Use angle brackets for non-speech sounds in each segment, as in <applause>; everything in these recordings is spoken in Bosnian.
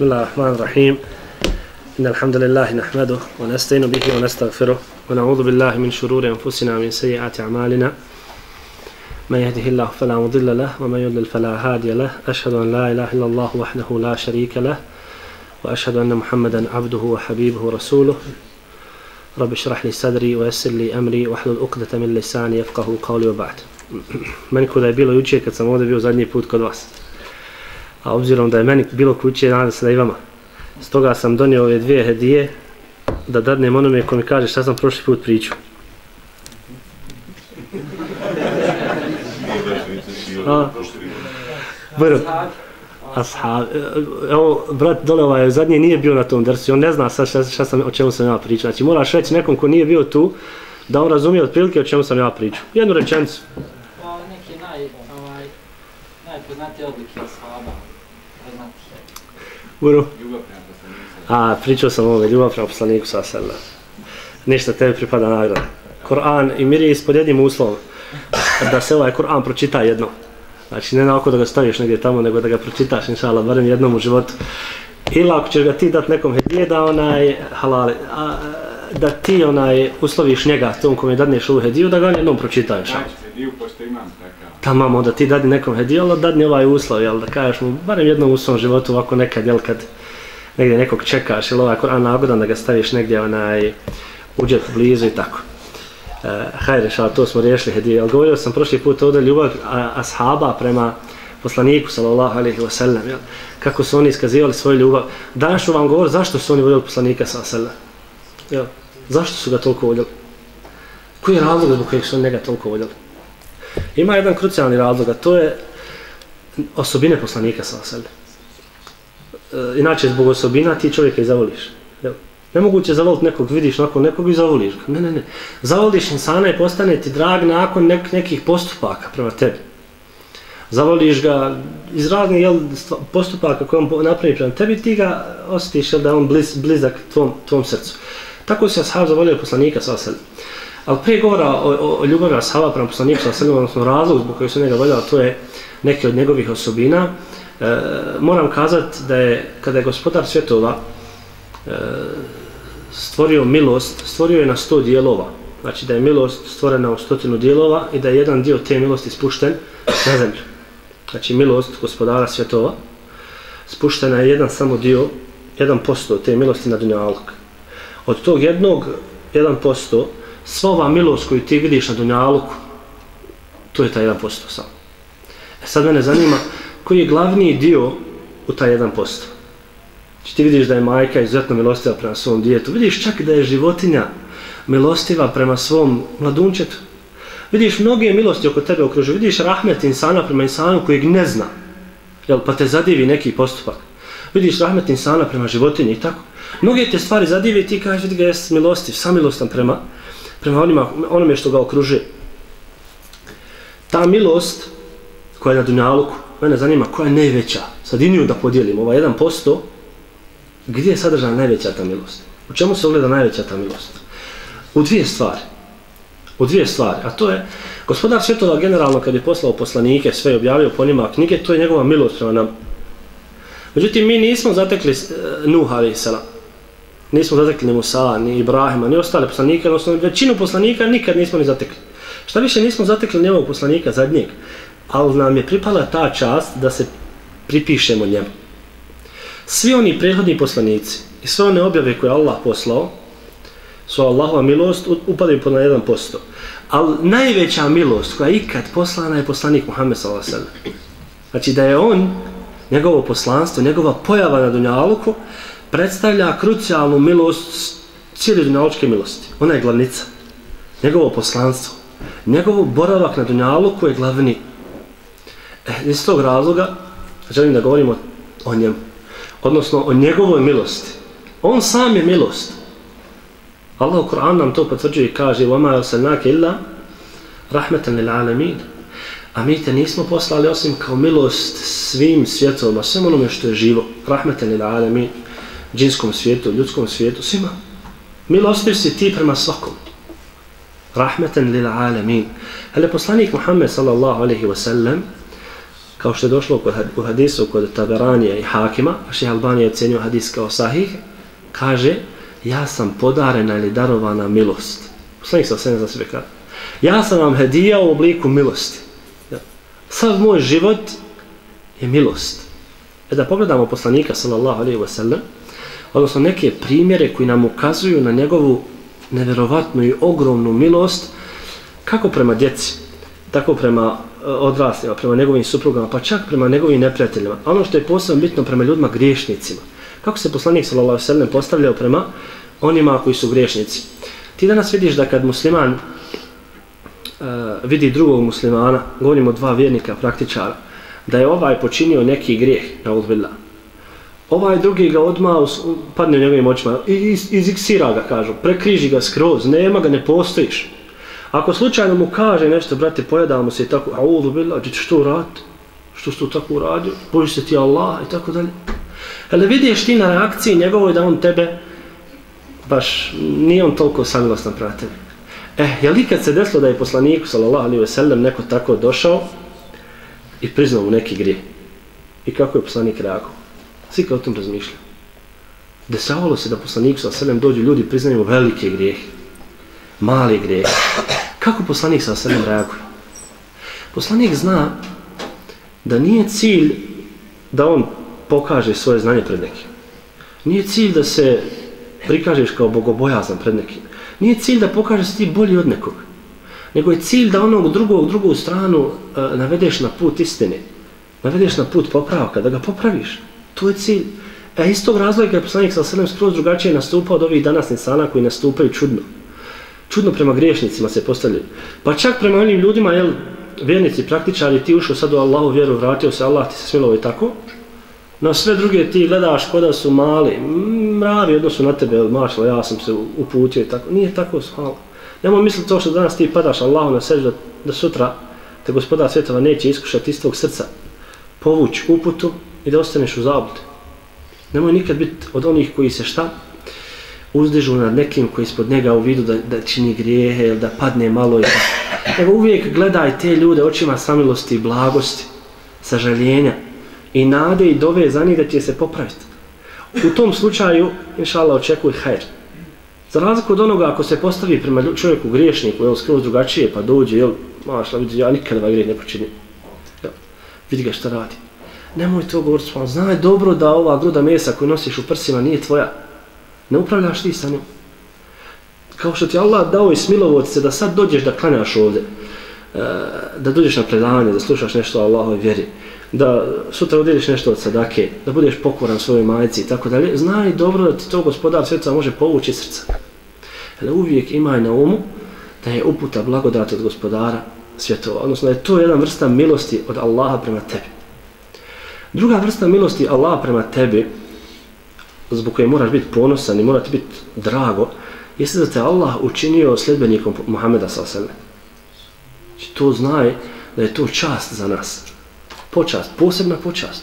بسم الله الرحمن الرحيم. إن الحمد لله نحمده ونستعين به ونستغفره ونعوذ بالله من شرور أنفسنا ومن سيئات أعمالنا. من يهده الله فلا مضل له ومن يضلل فلا هادي له. أشهد أن لا إله إلا الله وحده لا شريك له وأشهد أن محمدا عبده وحبيبه ورسوله. رب اشرح لي صدري ويسر لي أمري واحلل عقدة من لساني يفقه قولي وبعد. <clears throat> Meni kod je bilo juče kad sam ovdje bio zadnji. A obzirom da je meni bilo kuće, nadam se da i vama. Stoga sam donio ove dvije hedije da dadnem onome ko mi kaže šta sam prošli put pričao. Vrlo. Ashab. Evo, brat dole ovaj zadnji nije bio na tom drsu, on ne zna sad šta, šta sam, o čemu sam ja pričao. Znači, moraš reći nekom ko nije bio tu, da on razumije otprilike o čemu sam ja pričao. Jednu rečenicu. Pa neki naj, ovaj, najpoznatije odlike Uru. A, pričao sam ovome, ljubav prema poslaniku sa sela. Ništa, tebi pripada nagrada. Koran i mir je ispod jednim uslovom. Da se ovaj Koran pročita jedno. Znači, ne naoko da ga staviš negdje tamo, nego da ga pročitaš, inšala, barem jednom u životu. Ili ako ćeš ga ti dati nekom hedije da onaj halali, a, da ti onaj usloviš njega tom kom je dadneš ovu hediju, da ga jednom pročitaš. Hediju pošto imam takav. Tamam, onda ti dadi nekom hediju, ali ono dadni ovaj uslov, jel, da kažeš mu, barem jednom u svom životu, ovako nekad, jel, kad negdje nekog čekaš, ili ovaj Kur'an nagodan da ga staviš negdje, onaj, u džep blizu i tako. E, hajde, šala, to smo riješili hedije, jel, govorio sam prošli put ovdje ljubav a, ashaba prema poslaniku, sallallahu alaihi wa sallam, jel, kako su oni iskazivali svoju ljubav. Danas ću vam govor zašto su oni voljeli poslanika, sallallahu alaihi wa sallam. Jel, zašto su ga toliko voljeli? Koji je razlog zbog kojeg su oni njega toliko voljeli? Ima jedan krucijalni razlog, a to je osobine poslanika sa sebe. E, inače, zbog osobina ti čovjeka i zavoliš. Jel? Nemoguće zavoliti nekog, vidiš nakon nekog i zavoliš ga. Ne, ne, ne. Zavoliš insana i postane ti drag nakon nek nekih postupaka prema tebi. Zavoliš ga iz raznih jel, postupaka koje on napravi prema tebi, ti ga osjetiš jel, da je on bliz, blizak tvom, tvom srcu. Tako se ashab zavolio poslanika sa sebe. Ali prije govora o, o, o ljubavi ashaba prema poslaniku sa sebe, odnosno razlog zbog kojeg se njega voljela, to je neke od njegovih osobina. E, moram kazati da je, kada je gospodar svjetova e, stvorio milost, stvorio je na sto dijelova. Znači da je milost stvorena u stotinu dijelova i da je jedan dio te milosti spušten na zemlju. Znači milost gospodara svjetova spuštena je jedan samo dio, jedan posto te milosti na dunjalog. Od tog jednog, jedan posto, sva ova milost koju ti vidiš na Dunjaluku, to je taj 1% samo. E sad mene zanima, koji je glavni dio u taj 1%? Znači ti vidiš da je majka izuzetno milostiva prema svom djetu, vidiš čak da je životinja milostiva prema svom mladunčetu, vidiš mnoge milosti oko tebe okružuju. vidiš rahmet insana prema insanu kojeg ne zna, jel, pa te zadivi neki postupak. Vidiš rahmet insana prema životinji i tako. Mnoge te stvari zadivi i ti kažeš, da je milostiv, samilostan prema prema onima, onome što ga okruže. Ta milost koja je na Dunjaluku, mene zanima koja je najveća. Sad iniju da podijelim, ova 1%, gdje je sadržana najveća ta milost? U čemu se ogleda najveća ta milost? U dvije stvari. U dvije stvari. A to je, gospodar svjetova generalno kad je poslao poslanike, sve je objavio po njima knjige, to je njegova milost prema nam. Međutim, mi nismo zatekli uh, Nuh alaih nismo zatekli ni Musa, ni Ibrahima, ni ostale poslanike, odnosno većinu poslanika nikad nismo ni zatekli. Šta više nismo zatekli njevog poslanika zadnjeg, ali nam je pripala ta čast da se pripišemo njemu. Svi oni prethodni poslanici i sve one objave koje Allah poslao, su Allahova milost upadaju pod na 1%. Ali najveća milost koja je ikad poslana je poslanik Muhammed s.a.v. Znači da je on, njegovo poslanstvo, njegova pojava na Dunjaluku, predstavlja krucijalnu milost cijeli dunjaločke milosti. Ona je glavnica. Njegovo poslanstvo. Njegov boravak na dunjaluku je glavni. E, iz tog razloga želim da govorimo o njemu. Odnosno o njegovoj milosti. On sam je milost. Allah u Kur'an nam to potvrđuje i kaže وَمَا يَوْسَلْنَاكَ إِلَّا رَحْمَةً لِلْعَالَمِينَ A mi te nismo poslali osim kao milost svim svjetovima, svem onome što je živo. Rahmetan lil alamin džinskom svijetu, ljudskom svijetu, svima. Milostiv si ti prema svakom. Rahmetan lil alamin. Ali poslanik Muhammed sallallahu alaihi wa sallam kao što je došlo kod, u hadisu kod Taberanija i Hakima, a šeha Albanija je ocenio hadis kao sahih, kaže, ja sam podarena ili darovana milost. Poslanik sa osvijem za sebe kaže. Ja sam vam hedija u obliku milosti. Ja. Sav moj život je milost. E da pogledamo poslanika sallallahu alaihi wa sallam, odnosno neke primjere koji nam ukazuju na njegovu neverovatnu i ogromnu milost kako prema djeci, tako prema e, odraslima, prema njegovim suprugama, pa čak prema njegovim neprijateljima. A ono što je posebno bitno prema ljudima griješnicima. Kako se poslanik sallallahu alejhi ve sellem postavljao prema onima koji su griješnici. Ti danas vidiš da kad musliman uh, vidi drugog muslimana, govorimo dva vjernika, praktičara, da je ovaj počinio neki grijeh, na uzbillah. Ovaj drugi ga odmah padne u njegovim očima i iz, iziksira ga, kažu, prekriži ga skroz, nema ga, ne postojiš. Ako slučajno mu kaže nešto, brate, pojedamo se i tako, a uvu bila, ti ćeš to uraditi? Što što tako uradio? Bojiš se ti Allah i tako dalje. Ali vidiš ti na reakciji njegovoj da on tebe baš nije on toliko saglasan prema. Eh, je li kad se desilo da je poslaniku, sallallahu alaihi ve sellem, neko tako došao i priznao mu neki grije? I kako je poslanik reagovao? Svi kao o tom razmišljaju. Desavalo se da poslanik sa selem dođu ljudi priznaju velike grijehe, mali grijehe. Kako poslanik, sa selem reaguje? Poslanik zna da nije cilj da on pokaže svoje znanje pred nekim. Nije cilj da se prikažeš kao bogobojazan pred nekim. Nije cilj da pokažeš da si ti bolji od nekog. Nego je cilj da onog drugog, drugu stranu uh, navedeš na put istine. Navedeš na put popravka, da ga popraviš. To je cilj. E iz tog razloga je poslanik sa sredem skroz drugačije nastupao od ovih danas insana koji nastupaju čudno. Čudno prema griješnicima se postavljaju. Pa čak prema onim ljudima, jel, vjernici, praktičari, ti ušao sad u Allahu vjeru, vratio se, Allah ti se smilovo i tako, Na sve druge ti gledaš koda su mali, mravi odnosu na tebe, mašla, ja sam se uputio i tako. Nije tako, hvala. Nemo misliti to što danas ti padaš Allahu na sežu da, da sutra te gospodar svjetova neće iskušati iz tvog srca, povući uputu i da ostaneš u zabludi. Nemoj nikad biti od onih koji se šta uzdižu nad nekim koji ispod njega u vidu da, da čini grijehe ili da padne malo i tako. Nego uvijek gledaj te ljude očima samilosti i blagosti, sažaljenja, i nade i dove za njih da će se popraviti. U tom slučaju, inša očekuj hajr. Za razliku od onoga, ako se postavi prema čovjeku griješniku, jel, skroz drugačije, pa dođe, jel, mašla, vidi, ja nikada ovaj grijeh ne počinim. Jel, vidi ga šta radi. Nemoj to govoriti, pa znaj dobro da ova gruda mesa koju nosiš u prsima nije tvoja. Ne upravljaš ti sa njom. Kao što ti Allah dao i smilovo se da sad dođeš da klanjaš ovdje, e, da dođeš na predavanje, da slušaš nešto o Allahoj vjeri, da sutra udjeliš nešto od sadake, da budeš pokoran svojoj majici i tako dalje, znaj dobro da ti to gospodar svjeca može povući srca. Ali uvijek imaj na umu da je uputa blagodat od gospodara svjetova, odnosno da je to jedna vrsta milosti od Allaha prema tebi. Druga vrsta milosti Allaha prema tebi, zbog koje moraš biti ponosan i mora ti biti drago, jeste da te Allah učinio sljedbenikom Muhammeda s.a.v. Znači to znaj da je to čast za nas počast, posebna počast.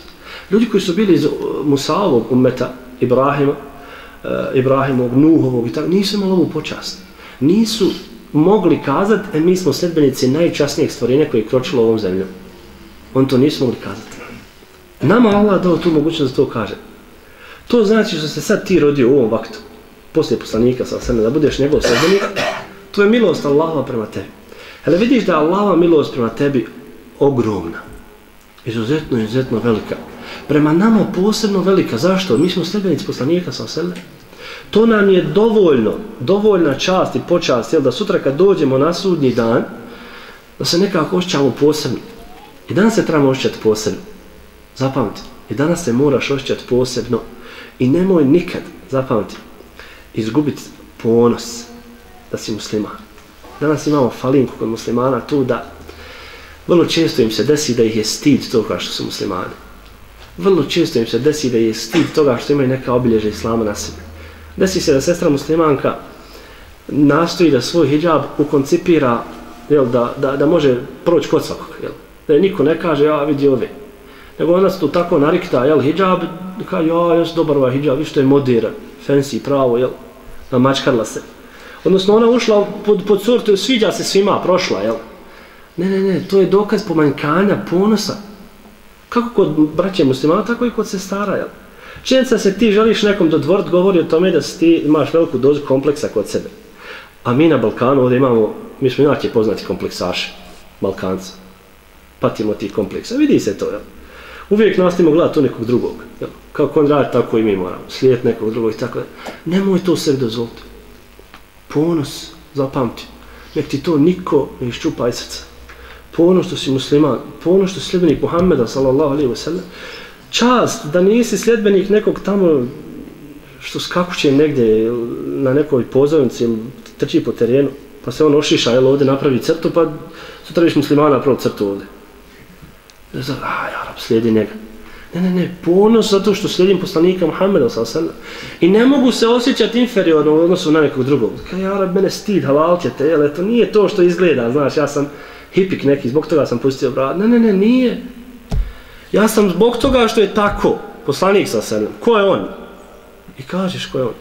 Ljudi koji su bili iz uh, Musaovog umeta, Ibrahima, uh, Ibrahimovog, Nuhovog i tako, nisu imali ovu počast. Nisu mogli kazati, e mi smo sledbenici najčasnijeg stvorenja koji je kročilo ovom zemljom. On to nisu mogli kazati. Nama Allah dao tu mogućnost da to kaže. To znači što se sad ti rodio u ovom vaktu, poslije poslanika sa sebe, da budeš njegov sredbenik, to je milost Allahova prema tebi. Ali vidiš da je Allahova milost prema tebi ogromna izuzetno, izuzetno velika. Prema nama posebno velika. Zašto? Mi smo sredbenici poslanika sa sebe. To nam je dovoljno, dovoljna čast i počast, jel, da sutra kad dođemo na sudnji dan, da se nekako ošćamo posebno. I dan se trebamo ošćati posebno. Zapamti. I danas se moraš ošćati posebno. I nemoj nikad, zapamti, izgubiti ponos da si musliman. Danas imamo falinku kod muslimana tu da vrlo često im se desi da ih je stid toga što su muslimani. Vrlo često im se desi da je stid toga što imaju neka obilježa islama na sebi. Desi se da sestra muslimanka nastoji da svoj hijab ukoncipira jel, da, da, da može proći kod svakog. Jel. Da je niko ne kaže, ja vidi ove. Nego ona se tu tako narikta, jel, hijab, kao, ja, jes dobar ovaj hijab, viš to je modern, fancy, pravo, jel, namačkarla se. Odnosno, ona ušla pod, pod sortu, sviđa se svima, prošla, jel. Ne, ne, ne, to je dokaz pomanjkanja ponosa. Kako kod braće muslimana, tako i kod sestara, jel? Činjenica se ti želiš nekom dodvorit, govori o tome da si ti imaš veliku dozu kompleksa kod sebe. A mi na Balkanu ovdje imamo, mi smo inače poznati kompleksaši, Balkanci. Patimo ti kompleksa, vidi se to, jel? Uvijek nastavimo gledati to nekog drugog. Jel? Kako on radi, tako i mi moramo. Slijed nekog drugog i tako. Nemoj to sebi dozvoliti. Ponos, zapamti. Nek ti to niko ne iščupa iz srca. Ponos što si musliman, ponos što si sljedbenik Muhammeda, sallallahu alaihi wa sallam. Čast da nisi sljedbenik nekog tamo što skakuće negdje na nekoj pozornici ili trči po terenu, pa se on ošiša, jel, ovdje napravi crtu, pa sutra viš muslimana napravi crtu ovdje. Ne znam, a, ja, rab, slijedi njega. Ne, ne, ne, ponos zato što slijedim poslanika Muhammeda, sallallahu alaihi. I ne mogu se osjećati inferiorno u odnosu na nekog drugog. Kaj, ja, rab, mene stid, halal ćete, jel, to nije to što izgleda, znaš, ja sam hipik neki, zbog toga sam pustio brad. Ne, ne, ne, nije. Ja sam zbog toga što je tako, poslanik sa sallam. Ko je on? I kažeš ko je on.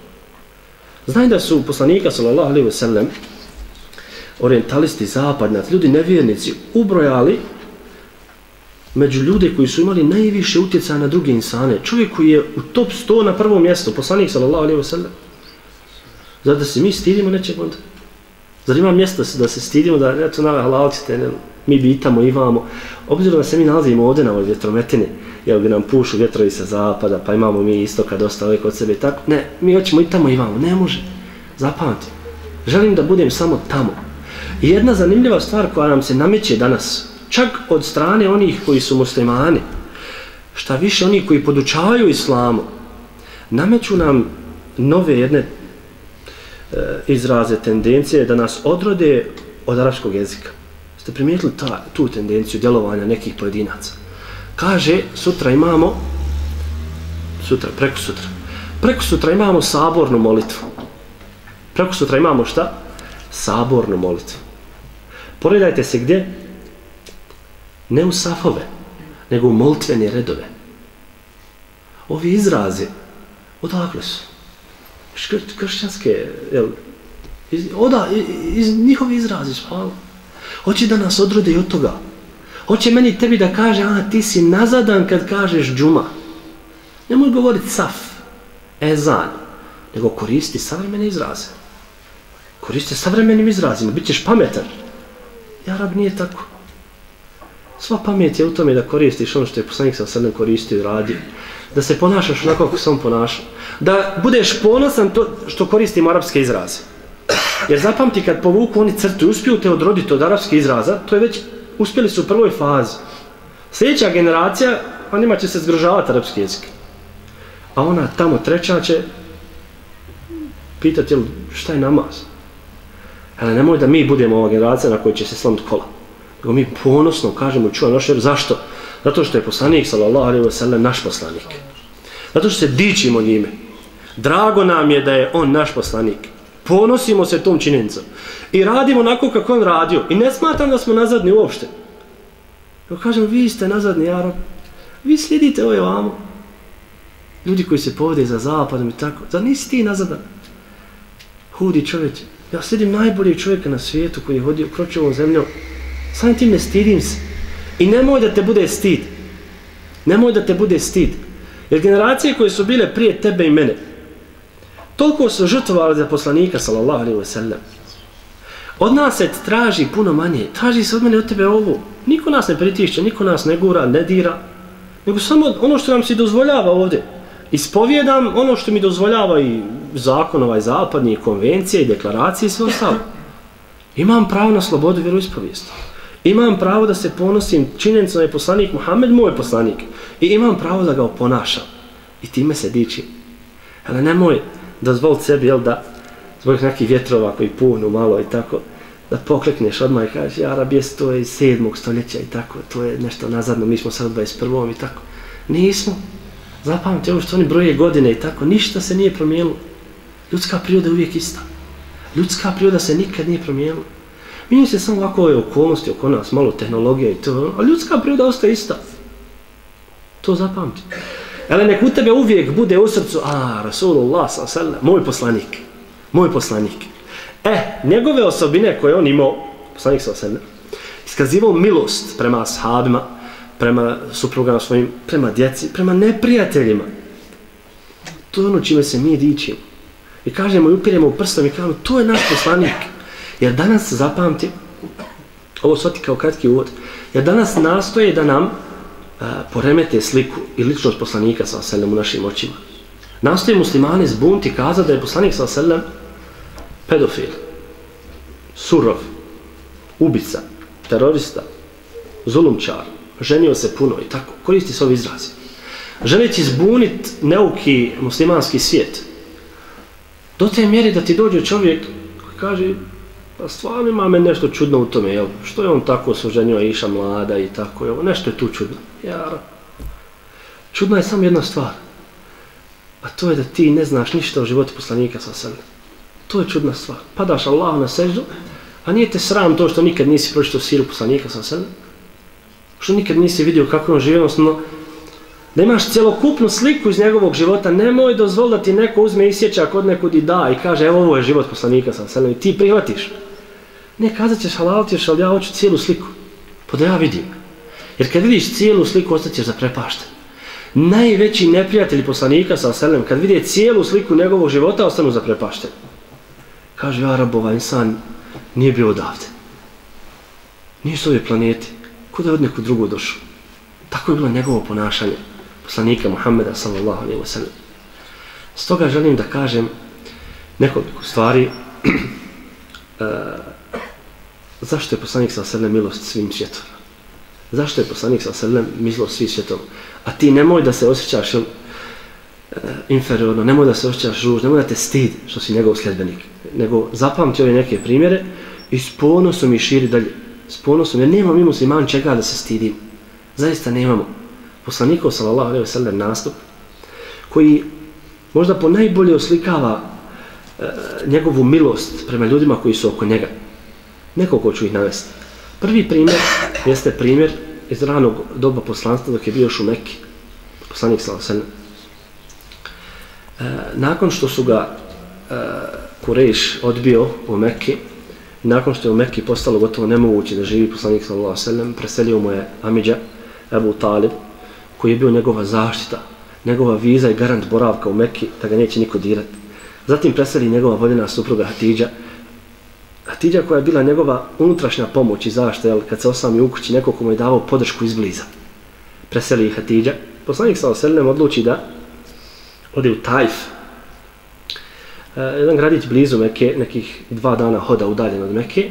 Znaj da su poslanika sallallahu alaihi wa sallam orientalisti, zapadnjaci, ljudi nevjernici ubrojali među ljude koji su imali najviše utjecaja na druge insane. Čovjek koji je u top 100 na prvom mjestu, poslanik sallallahu alaihi wa sallam. Zato da se mi stidimo nečeg onda. Zar ima mjesto da se stidimo da eto na halalcite, ne, mi bitamo imamo. Obzirom da se mi nalazimo ovdje na ovoj vjetrometini, jel bi nam pušu vjetrovi sa zapada, pa imamo mi istoka dosta ove kod sebe i tako. Ne, mi hoćemo i tamo imamo, ne može. Zapamati. Želim da budem samo tamo. I jedna zanimljiva stvar koja nam se nameće danas, čak od strane onih koji su muslimani, šta više oni koji podučavaju islamu, nameću nam nove jedne e, izraze, tendencije da nas odrode od arapskog jezika. Ste primijetili ta, tu tendenciju djelovanja nekih pojedinaca? Kaže, sutra imamo, sutra, preko sutra, preko sutra imamo sabornu molitvu. Preko sutra imamo šta? Sabornu molitvu. Poredajte se gdje? Ne u safove, nego u molitvene redove. Ovi izrazi, odakle su? Škr, kršćanske, jel, iz, oda, iz, iz njihovi izrazi, hvala. Hoće da nas odrode i od toga. Hoće meni tebi da kaže, a ti si nazadan kad kažeš džuma. Nemoj govoriti saf, ezan, nego koristi savremene izraze. Koristi savremenim izrazima, bit ćeš pametan. Jarab nije tako. Sva pamet je u tome da koristiš ono što je poslanik sa sredem koristio i radio. Da se ponašaš onako kako se on ponaša. Da budeš ponosan to što koristim arapske izraze. Jer zapamti kad povuku oni crtu i uspiju te odroditi od arapske izraza, to je već uspjeli su u prvoj fazi. Sljedeća generacija, a njima će se zgrožavati arapski jezik. A ona tamo treća će pitati šta je namaz. Ali nemoj da mi budemo ova generacija na kojoj će se slomiti kola. Nego mi ponosno kažemo čuva naš jer zašto? Zato što je poslanik sallallahu alaihi wa sallam naš poslanik. Zato što se dičimo njime. Drago nam je da je on naš poslanik. Ponosimo se tom činjenicom. I radimo onako kako on radio. I ne smatram da smo nazadni uopšte. Evo kažem, vi ste nazadni Arab. Vi slijedite ove vamo. Ljudi koji se povode za zapadom i tako. Zar nisi ti nazadan? Hudi čovječ. Ja slijedim najboljeg čovjeka na svijetu koji je hodio kročevom zemljom. Samim tim ne stidim se. I nemoj da te bude stid. Nemoj da te bude stid. Jer generacije koje su bile prije tebe i mene, toliko su žrtvovali za poslanika, sallallahu alaihi wa sallam. Od nas se traži puno manje. Traži se od mene od tebe ovo. Niko nas ne pritišće, niko nas ne gura, ne dira. Nego samo ono što nam se dozvoljava ovdje. Ispovjedam ono što mi dozvoljava i zakon ovaj zapadni, konvencije i deklaracije i sve ostalo. Imam pravo na slobodu vjeroispovijesta. Imam pravo da se ponosim činjenicom je poslanik Muhammed moj poslanik. I imam pravo da ga oponašam. I time se diči. Ali nemoj dozvoliti sebi, jel, da zbog nekih vjetrova koji punu malo i tako, da poklekneš odmah i kažeš, ja rab to je iz sedmog stoljeća i tako, to je nešto nazadno, mi smo sad u 21. i tako. Nismo. Zapamte ovo što oni broje godine i tako, ništa se nije promijenilo. Ljudska priroda je uvijek ista. Ljudska priroda se nikad nije promijenila. Mi se samo ovako ove okolnosti oko nas, malo tehnologija i to, ono, a ljudska priroda ostaje ista. To zapamti. Ali nek u tebe uvijek bude u srcu, a, Rasulullah sallam, moj poslanik, moj poslanik. E, njegove osobine koje on imao, poslanik sallam, iskazivao milost prema ashabima, prema suprugama svojim, prema djeci, prema neprijateljima. To je ono čime se mi dičimo. I kažemo i upiremo u prstom i kažemo, to je naš poslanik. Jer danas zapamti, ovo svati kao kratki uvod, jer danas nastoje da nam a, poremete sliku i ličnost poslanika sa selem u našim očima. Nastoje muslimani zbunti kaza da je poslanik sa selem pedofil, surov, ubica, terorista, zulumčar, ženio se puno i tako, koristi se ovi izrazi. Želeći zbunit neuki muslimanski svijet, do te mjeri da ti dođe čovjek koji kaže, pa stvarno ima me nešto čudno u tome, jel? Što je on tako suženio iša mlada i tako, jel? Nešto je tu čudno. Jara. Čudna je samo jedna stvar. A to je da ti ne znaš ništa o životu poslanika sa sebe. To je čudna stvar. Padaš Allah na seždu, a nije te sram to što nikad nisi pročito siru poslanika sa sebe. Što nikad nisi vidio kako on živio, odnosno da imaš celokupnu sliku iz njegovog života, nemoj dozvoliti da ti neko uzme isjećak od nekud i da i kaže evo ovo je život poslanika sa selem i ti prihvatiš. Ne, kazat ćeš halal ćeš, ali ja hoću cijelu sliku. Pa da ja vidim. Jer kad vidiš cijelu sliku, ostaćeš zaprepašten. Najveći neprijatelji poslanika sa selem, kad vide cijelu sliku njegovog života, ostanu zaprepašteni. Kaže, ja rabova insan nije bio odavde. Nije s ove planeti. Kuda je od neku drugu došao? Tako je bilo njegovo ponašanje poslanika Muhammeda sallallahu alaihi wa sallam. Stoga želim da kažem nekoliko stvari uh, <clears throat> zašto je poslanik sa alaihi sallam milost svim svjetom. Zašto je poslanik sa alaihi sallam milost svim svjetom. A ti nemoj da se osjećaš uh, inferiorno, nemoj da se osjećaš ruž, nemoj da te stid što si njegov sljedbenik. Nego zapamti ove neke primjere i s ponosom i širi dalje. S ponosom, jer nema mi musliman čega da se stidim. Zaista nemamo poslanikov sallallahu alejhi ve sellem nastup koji možda po najbolje oslikava e, njegovu milost prema ljudima koji su oko njega. Nekoliko ću ih navesti. Prvi primjer jeste primjer iz ranog doba poslanstva dok je bio još u Mekki. Poslanik sallallahu alejhi. E, nakon što su ga e, Kurejš odbio u Mekki, nakon što je u Mekki postalo gotovo nemoguće da živi poslanik sallallahu alejhi preselio mu je Amidža Abu Talib, koji je bio njegova zaštita, njegova viza i garant boravka u Mekki, da ga neće niko dirati. Zatim preseli njegova voljena supruga Hatidža, Hatidja koja je bila njegova unutrašnja pomoć i zaštita, jel, kad se osami u kući, neko komu je davao podršku izbliza. Preseli ih Hatidža. Poslanik sa Oselnem odluči da ode u Tajf, e, jedan gradić blizu Mekke, nekih dva dana hoda udaljen od Mekke,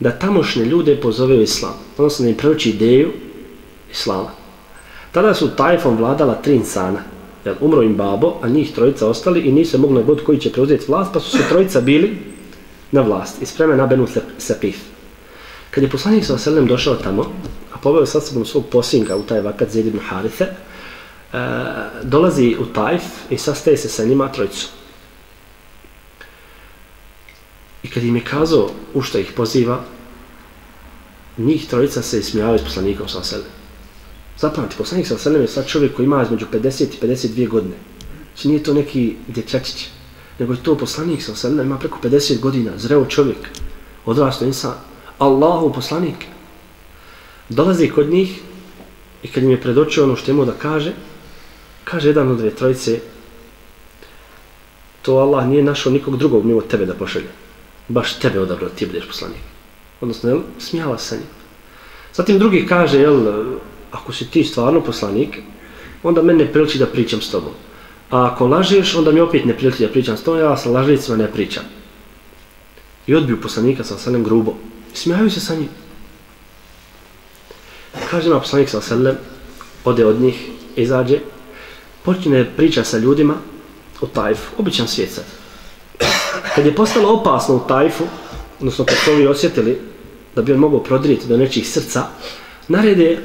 da tamošnje ljude pozove u islam, odnosno da im preuči ideju islama. Tada su Tajfom vladala tri insana. Jer umro im babo, a njih trojica ostali i nisu mogli god koji će preuzeti vlast, pa su se trojica bili na vlast. I spreme na Benu Sepif. Kad je poslanik sa Selem došao tamo, a poveo sa sobom svog posinka u taj vakat Zed ibn Harithe, e, dolazi u Tajf i sastaje se sa njima trojicu. I kad im je kazao u što ih poziva, njih trojica se ismijavaju s poslanikom sa Selem. Zapamati, poslanik sa Selem je sad čovjek koji ima između 50 i 52 godine. Znači nije to neki dječačić, nego je to poslanik sa srnem, ima preko 50 godina, zreo čovjek, odrasto insan, Allahu poslanik. Dolazi kod njih i kad im je predočio ono što imao da kaže, kaže jedan od dve trojice, to Allah nije našao nikog drugog mimo tebe da pošalje. Baš tebe odabrao, ti budeš poslanik. Odnosno, jel, smijala se njim. Zatim drugi kaže, jel, ako si ti stvarno poslanik, onda mene ne priliči da pričam s tobom. A ako lažeš, onda mi opet ne priliči da pričam s tom, ja sa lažnicima ne pričam. I odbiju poslanika sa selem grubo. Smijaju se sa njim. Kaže ima poslanik sa selem, ode od njih, izađe, počne priča sa ljudima o tajfu, običan svijet sad. Kad je postalo opasno u tajfu, odnosno kad su ovi osjetili da bi on mogao prodrijeti do nečih srca, narede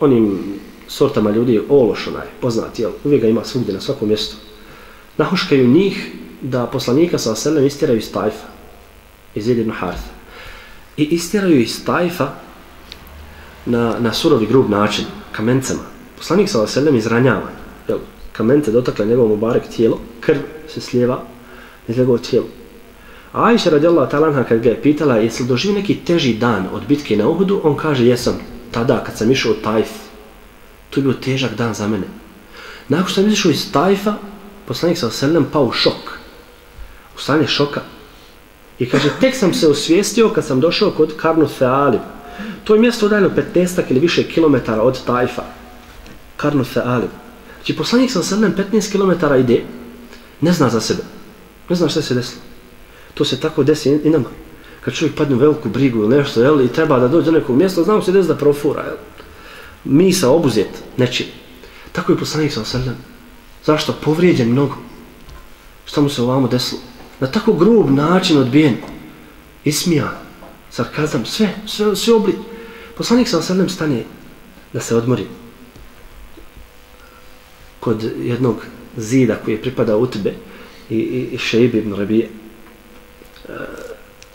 onim sortama ljudi, ološ onaj, poznat, jel, uvijek ga ima svugdje na svakom mjestu. Nahuškaju njih da poslanika sa selem istjeraju iz Tajfa, iz Ibn Hartha. I istjeraju iz Tajfa na, na surovi grub način, kamencama. Poslanik sa selem izranjava, jel, kamente dotakle njegovom barek tijelo, krv se slijeva iz njegovog tijelo. A Aisha radijallahu talanha kad ga je pitala jesi li doživio neki teži dan od bitke na Uhudu, on kaže jesam, tada kad sam išao u Tajf To je bio težak dan za mene. Nakon što sam izišao iz Tajfa, poslanik sa selem pao u šok. U stanje šoka. I kaže, tek sam se osvijestio kad sam došao kod Karnu Thealib. To je mjesto udaljeno 15 ili više kilometara od Tajfa. Karnu Thealib. Znači, poslanik sa selem 15 kilometara ide, ne zna za sebe. Ne zna šta se desilo. To se tako desi i nama. Kad čovjek padne u veliku brigu ili nešto, jel, i treba da dođe do nekog mjesta, znamo se desi da profura, jel. Misa obuzet, nečim. Tako je poslanik sa selem. Zašto? Povrijeđen mnogo. Šta mu se ovamo desilo? Na tako grub način odbijen. Ismijan. Sarkazam. Sve. Sve, sve obli. Poslanik sa selem stane da se odmori. Kod jednog zida koji je pripadao Utbe i, i, i Šeib ibn Rabije e,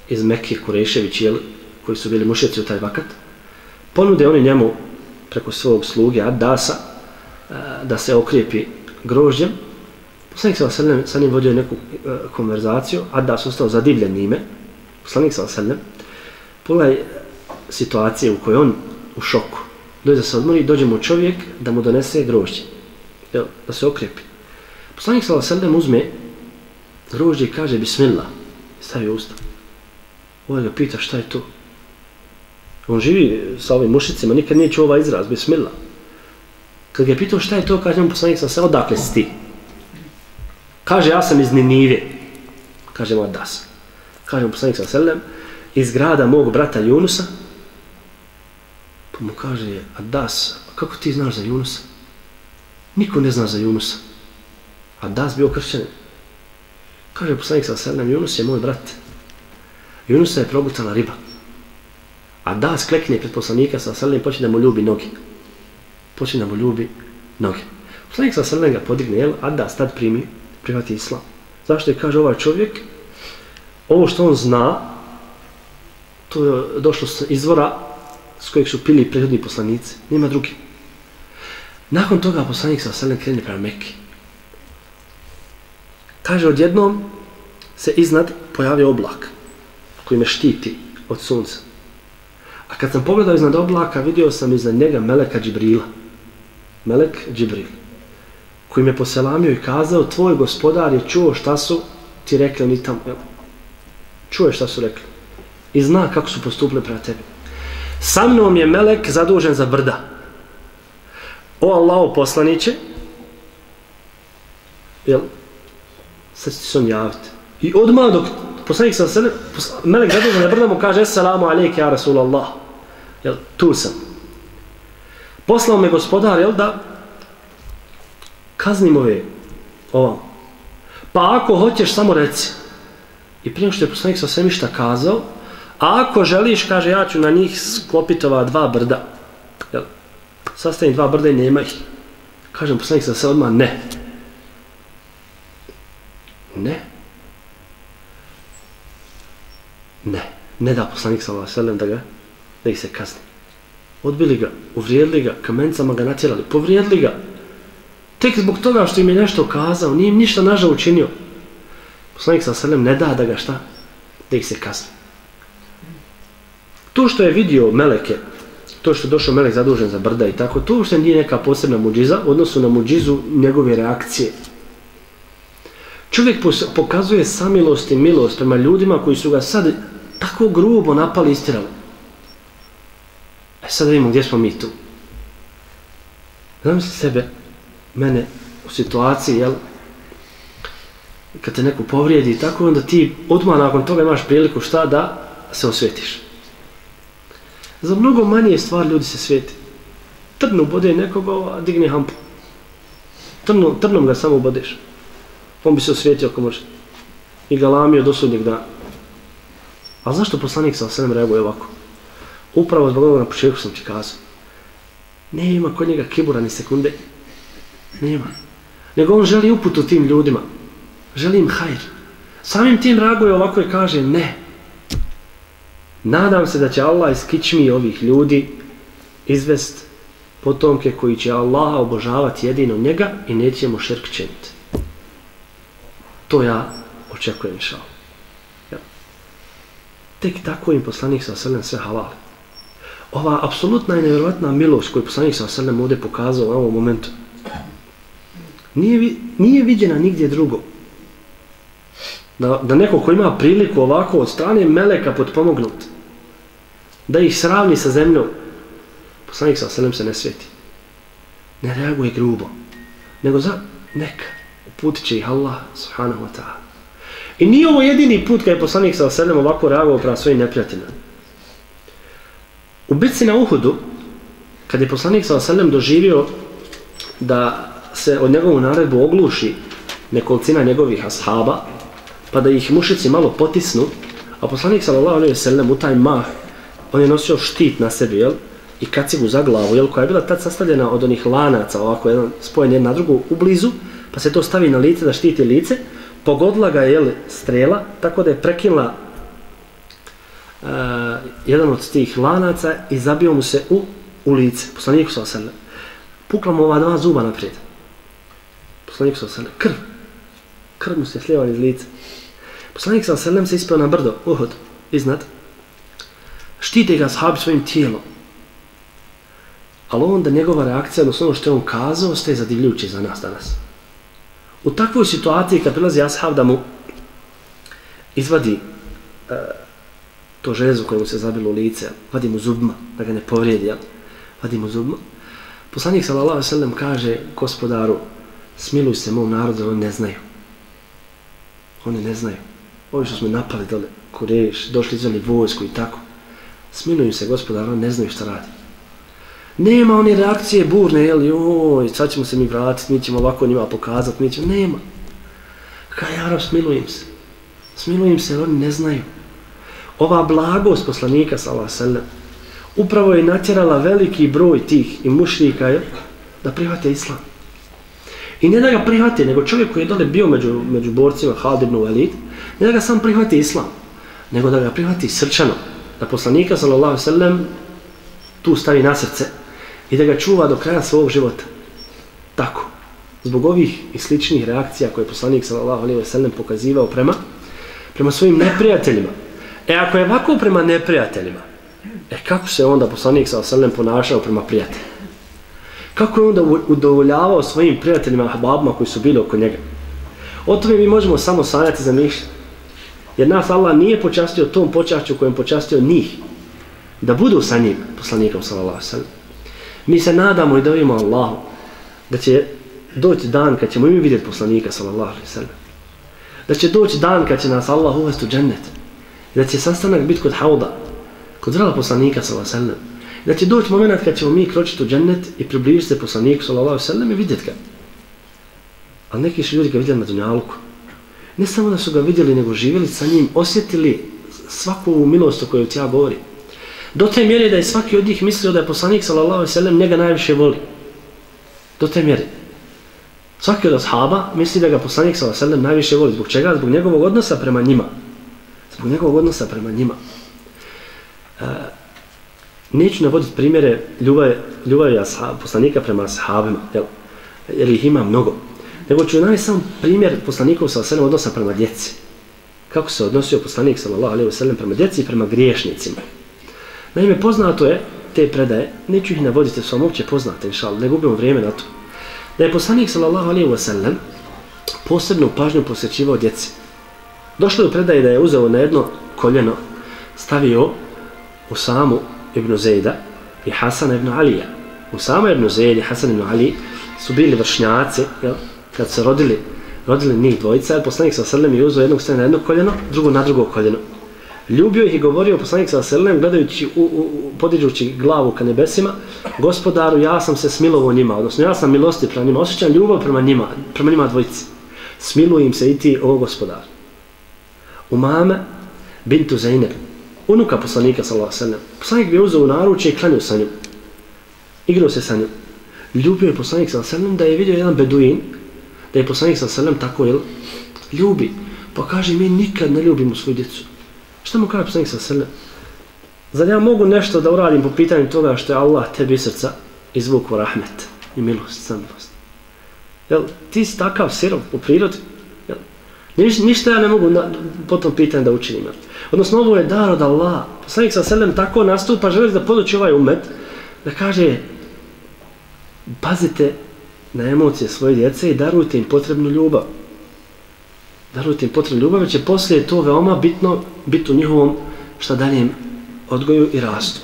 iz Mekke Kurešević, jel, koji su bili mušeci u taj vakat, ponude oni njemu preko svog sluge Adasa e, da se okrijepi grožđem. Poslanik sa Vaselem sa njim vodio neku e, konverzaciju, Adas ostao zadivljen njime. Poslanik sa Vaselem, pogledaj situacije u kojoj on u šoku. Dođe se odmori, dođe mu čovjek da mu donese grožđe. Da se okrijepi. Poslanik sa Vaselem uzme grožđe i kaže Bismillah. Stavi usta. Ovo ga pita šta je to. On živi sa ovim mušicima, nikad nije čuo ovaj izraz, Bismillah. Kad ga je pitao šta je to, kaže mu poslanik sa se, odakle si ti? Kaže, ja sam iz Ninive. Kaže mu Adas. Kaže mu poslanik sa selem, iz grada mog brata Junusa. Pa mu kaže, Adas, kako ti znaš za Junusa? Niko ne zna za Junusa. Adas bio kršćanin. Kaže poslanik sa selem, Junus je moj brat. Junusa je progutala riba. A da sklekne pred poslanika sa srlem, i počne da mu ljubi noge. Počne da mu ljubi noge. Poslanik sa srlem ga podigne, jel? A da stad primi, prihvati islam. Zašto je kaže ovaj čovjek? Ovo što on zna, to je došlo s izvora s kojeg su pili prethodni poslanici. Nima drugi. Nakon toga poslanik sa srlem krene prema Mekke. Kaže, odjednom se iznad pojavio oblak koji me štiti od sunca. A kad sam pogledao iznad oblaka, vidio sam iznad njega Meleka Džibrila. Melek Džibril. Koji me poselamio i kazao, tvoj gospodar je čuo šta su ti rekli ni tamo. Čuo šta su rekli. I zna kako su postupili prema tebi. Sa mnom je Melek zadužen za brda. O Allaho poslaniće, jel, sad će se on javiti. I odmah dok poslanik sa sebe, melek zadužen za brda mu kaže, Assalamu alaike, ja Rasulallah. Jel, tu sam. Poslao me gospodar, jel, da kaznim ove, ovam. Pa ako hoćeš, samo reci. I prije što je poslanik sa sve kazao, a ako želiš, kaže, ja ću na njih sklopiti ova dva brda. Jel, sastavim dva brda i nema ih. Kažem poslanik sa sve odmah, ne. Ne. Ne. Ne da poslanik sa sve da ga, da ih se kazni. Odbili ga, uvrijedili ga, kamencama ga natjerali, povrijedili ga. Tek zbog toga što im je nešto kazao, nije im ništa nažal učinio. Poslanik sa selem ne da da ga šta? Da ih se kazni. To što je vidio Meleke, to što je došao Melek zadužen za brda i tako, to što nije neka posebna muđiza, odnosu na muđizu njegove reakcije. Čovjek pokazuje samilost i milost prema ljudima koji su ga sad tako grubo napali i istirali. E sad vidimo gdje smo mi tu. Znam se sebe, mene u situaciji, jel, kad te neko povrijedi i tako, onda ti odmah nakon toga imaš priliku šta da se osvetiš. Za mnogo manje stvari ljudi se sveti. Trnu bode nekoga, a digne hampu. Trnu, trnom ga samo bodeš. On bi se osvetio ako može. I ga lamio do sudnjeg dana. A zašto poslanik sa osrem reaguje ovako? Upravo zbog ovoga na početku sam ti kazao. Nema kod njega kibura ni sekunde. Nema. Nego on želi uputu tim ljudima. Želi im hajr. Samim tim reaguje ovako i kaže ne. Nadam se da će Allah iz kičmi ovih ljudi izvest potomke koji će Allaha obožavati jedino njega i neće mu širk činiti. To ja očekujem šal. Ja. Tek tako im poslanik sa sve halali ova apsolutna i nevjerovatna milost koju poslanik sa srlem ovdje pokazao u ovom momentu, nije, nije viđena nigdje drugo. Da, da neko ko ima priliku ovako od strane meleka potpomognut, da ih sravni sa zemljom, poslanik sa srlem se ne sveti. Ne reaguje grubo, nego za neka. Uputit će ih Allah subhanahu wa ta'ala. I nije ovo jedini put kad je poslanik sa srlem ovako reagovao prema svojim neprijateljima. U bitci na Uhudu, kad je poslanik sa srlem doživio da se od njegovu naredbu ogluši nekolicina njegovih ashaba, pa da ih mušici malo potisnu, a poslanik sallallahu alejhi ve sellem u taj mah, on je nosio štit na sebi, jel? I kacigu za glavu, jel? Koja je bila tad sastavljena od onih lanaca, ovako, jedan spojen jedna na drugu u blizu, pa se to stavi na lice da štiti lice, pogodila ga je, jel, strela, tako da je prekinula uh, jedan od tih lanaca i zabio mu se u, u lice, poslaniku sa alejhi. Pukla mu ova dva zuba naprijed. Poslanik sa alejhi krv. Krv mu se slijeva iz lica. Poslanik sa selem se ispeo na brdo, uhod, iznad. Štite ga sahabi svojim tijelom. Ali onda njegova reakcija, odnosno ono što je on kazao, ostaje zadivljujući za nas danas. U takvoj situaciji kad prilazi ashab da mu izvadi uh, to železo koje mu se zabilo u lice, vadi mu zubima, da ga ne povrijedi, jel? vadi mu zubima. Poslanik sallallahu alejhi ve sellem kaže gospodaru, smiluj se mom narodu, oni ne znaju. Oni ne znaju. Ovi što smo napali dole, kureš, došli izveli vojsku i tako. Smiluju se gospodaru, oni ne znaju šta radi. Nema one reakcije burne, jel, joj, sad ćemo se mi vratiti, mi ćemo ovako njima pokazati, mi ćemo, nema. Kaj Arab, smilujem se. Smilujem se, jer oni ne znaju. Ova blagost poslanika, sallallahu alejhi ve sellem, upravo je natjerala veliki broj tih i mušnika jel, da prihvate islam. I ne da ga prihvati, nego čovjek koji je dole bio među, među borcima Halid ibn Walid, ne da ga sam prihvati islam, nego da ga prihvati srčano. Da poslanika, sallallahu alejhi ve sellem, tu stavi na srce i da ga čuva do kraja svog života. Tako. Zbog ovih i sličnih reakcija koje je poslanik, sallallahu alejhi ve sellem, pokazivao prema, prema svojim neprijateljima. E ako je ovako prema neprijateljima, e kako se onda poslanik, sallallahu alejhi ve ponašao prema prijateljima? Kako je onda udovoljavao svojim prijateljima, ahbabima koji su bili oko njega? O tome mi možemo samo sanjati i zamišljati. Jer nas Allah nije počastio tom počašću kojem počastio njih. Da budu sa njim, poslanikom sallallahu alejhi ve. Mi se nadamo i dovimo Allahu da će doći dan kad ćemo i mi vidjeti poslanika sallallahu alejhi ve. Da će doći dan kad će nas Allah uvesti u džennet. Da će sastanak biti kod hauda, kod zrala poslanika sallallahu alejhi ve da će doći moment kad ćemo mi kročiti u džennet i približiti se poslaniku sallallahu alejhi ve i vidjeti ga. Ali neki su ljudi ga vidjeli na dunjaluku. Ne samo da su ga vidjeli, nego živjeli sa njim, osjetili svaku ovu milost o kojoj ti ja govori. Do te mjere da je svaki od njih mislio da je poslanik sallallahu alaihi sallam njega najviše voli. Do te mjere. Svaki od ashaba misli da ga poslanik sallallahu alaihi sallam najviše voli. Zbog čega? Zbog njegovog odnosa prema njima. Zbog njegovog odnosa prema njima. E, neću navoditi primjere ljubavi, ljubavi ashab, poslanika prema ashabima, jel? jer ih ima mnogo. Nego ću navesti sam primjer poslanikov sa sallam odnosa prema djeci. Kako se odnosio poslanik sallallahu alejhi ve sellem prema djeci i prema griješnicima. Naime, poznato je te predaje, neću ih navoditi, su vam uopće poznate, inšal, ne gubimo vrijeme na to. Da je poslanik sallallahu alejhi ve sellem posebnu pažnju posvećivao djeci. Došlo je u predaje da je uzeo na jedno koljeno, stavio u samu ibn Zejda i Hasan ibn Alija. Usama ibn Zejda i Hasan ibn Ali su bili vršnjaci, jel? kad se rodili, rodili njih dvojica, jer poslanik sa srlem je uzeo jednog stavio na jedno koljeno, drugo na drugo koljeno. Ljubio ih i govorio poslanik sa Selem gledajući, u, u, podiđući glavu ka nebesima, gospodaru, ja sam se smilovo njima, odnosno ja sam milosti prema njima, osjećam ljubav prema njima, prema njima dvojici. Smilujem se i ti, o gospodaru. Umame bintu Zainab, unuka poslanika sallallahu alejhi ve sellem. Poslanik bi je uzeo u naručje i klanjao sa njom. Igrao se sa njom. Ljubio je poslanik sallallahu alejhi ve sellem da je vidio jedan beduin da je poslanik sallallahu alejhi ve sellem tako jel ljubi. Pa kaže mi nikad ne ljubimo svoju djecu. Šta mu kaže poslanik sallallahu alejhi ve sellem? Zar ja mogu nešto da uradim po pitanju toga što je Allah tebi srca izvuku rahmet i milost, samilost? Jel, ti si takav sirov u prirodi? Niš, ništa ja ne mogu na, po tom pitanju da učinim. Odnosno, ovo je dar od Allah. Poslanik sa selem tako nastupa, želi da poduči ovaj umet, da kaže, pazite na emocije svoje djece i darujte im potrebnu ljubav. Darujte im potrebnu ljubav, jer će poslije to veoma bitno biti u njihovom šta daljem odgoju i rastu.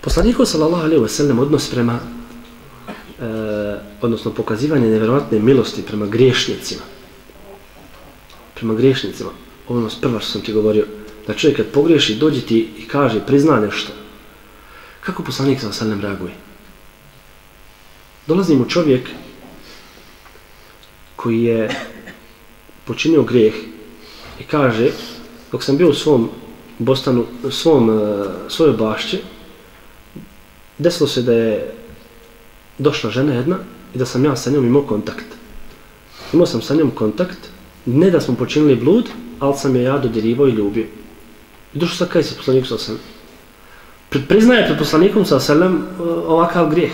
Poslaniku sallallahu alejhi ve sellem odnos prema e, odnosno pokazivanje nevjerovatne milosti prema griješnicima. Prema griješnicima. Ovo je ono prvo što sam ti govorio. Da čovjek kad pogriješi, dođe ti i kaže, prizna nešto. Kako poslanik sa osadnem reaguje? Dolazi mu čovjek koji je počinio grijeh i kaže, dok sam bio u svom bostanu, svom, e, svojoj bašći, desilo se da je došla žena jedna i da sam ja sa njom imao kontakt. Imao sam sa njom kontakt, ne da smo počinili blud, ali sam je ja dodirivao i ljubio. I došao sam kaj se poslaniku sa selem. Priznaje pred poslanikom sa selem eh, ovakav grijeh.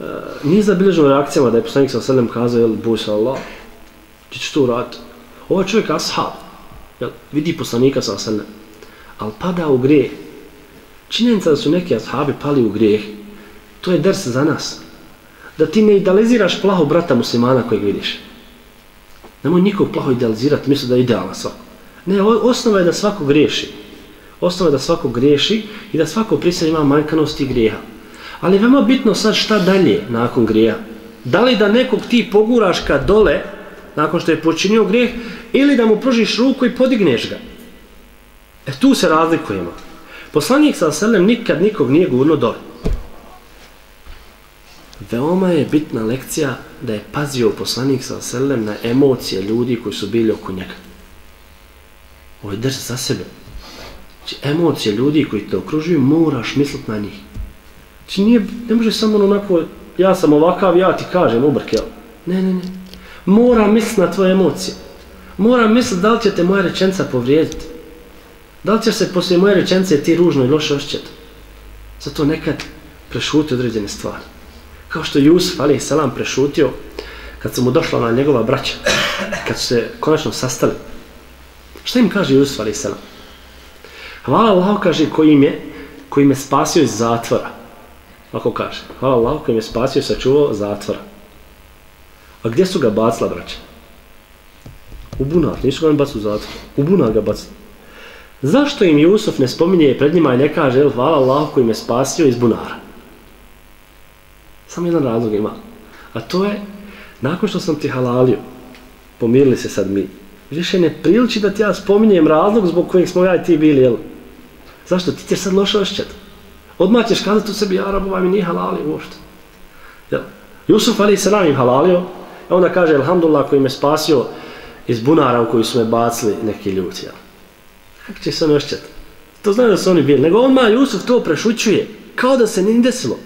E, nije zabilježeno reakcijama da je poslanik sa selem kazao, jel, boj sa Allah, ti ćeš to uraditi. Ovaj čovjek ashab, jel, vidi poslanika sa selem, ali pada u grijeh, Činjenica da su neki ashabi pali u grijeh, to je ders za nas. Da ti ne idealiziraš plaho brata muslimana kojeg vidiš. Nemoj nikog plaho idealizirati, misli da je idealna svako. Ne, osnova je da svako griješi. Osnova je da svako griješi i da svako prisad ima manjkanosti i grijeha. Ali je veoma bitno sad šta dalje nakon grijeha. Da li da nekog ti poguraš ka dole nakon što je počinio grijeh ili da mu pružiš ruku i podigneš ga. E tu se razlikujemo. Poslanik sa selem nikad nikog nije gurno dole. Veoma je bitna lekcija da je pazio poslanik sa selem na emocije ljudi koji su bili oko njega. Ovo je drž za sebe. Znači, emocije ljudi koji te okružuju, moraš misliti na njih. Znači, nije, ne može samo ono onako, ja sam ovakav, ja ti kažem, obrk, jel? Ne, ne, ne. Mora misliti na tvoje emocije. Mora misliti da li će te moja rečenca povrijediti. Da li ćeš se poslije moje rečence ti ružno i loše ošćeti? Zato nekad prešuti određene stvari. Kao što Jusuf, ali selam, prešutio kad su mu došla na njegova braća, kad su se konačno sastali. Šta im kaže Jusuf, ali selam? Hvala Allah, kaže, koji im je, koji je spasio iz zatvora. Ako kaže, hvala Allah, koji me spasio i sačuvao zatvora. A gdje su ga bacila, braća? U bunar, nisu ga ne bacili u zatvor. U bunar ga bacili. Zašto im Jusuf ne spominje pred njima i ne kaže hvala Allah koji me spasio iz bunara? Samo jedan razlog ima. A to je, nakon što sam ti halalio, pomirili se sad mi, više ne priliči da ti ja spominjem razlog zbog kojeg smo ja i ti bili, jel? Zašto? Ti ćeš sad loše ošćati. Odmah ćeš kazati u sebi, ja vam ovaj mi nije halalio uopšte. Jel? Jusuf ali se nam im halalio, a onda kaže, Alhamdulillah koji me spasio iz bunara u koji su me bacili neki ljudi, jel? Kako će se on ošćati? To znaju da su oni bili. Nego on ma Jusuf to prešućuje. Kao da se nije desilo.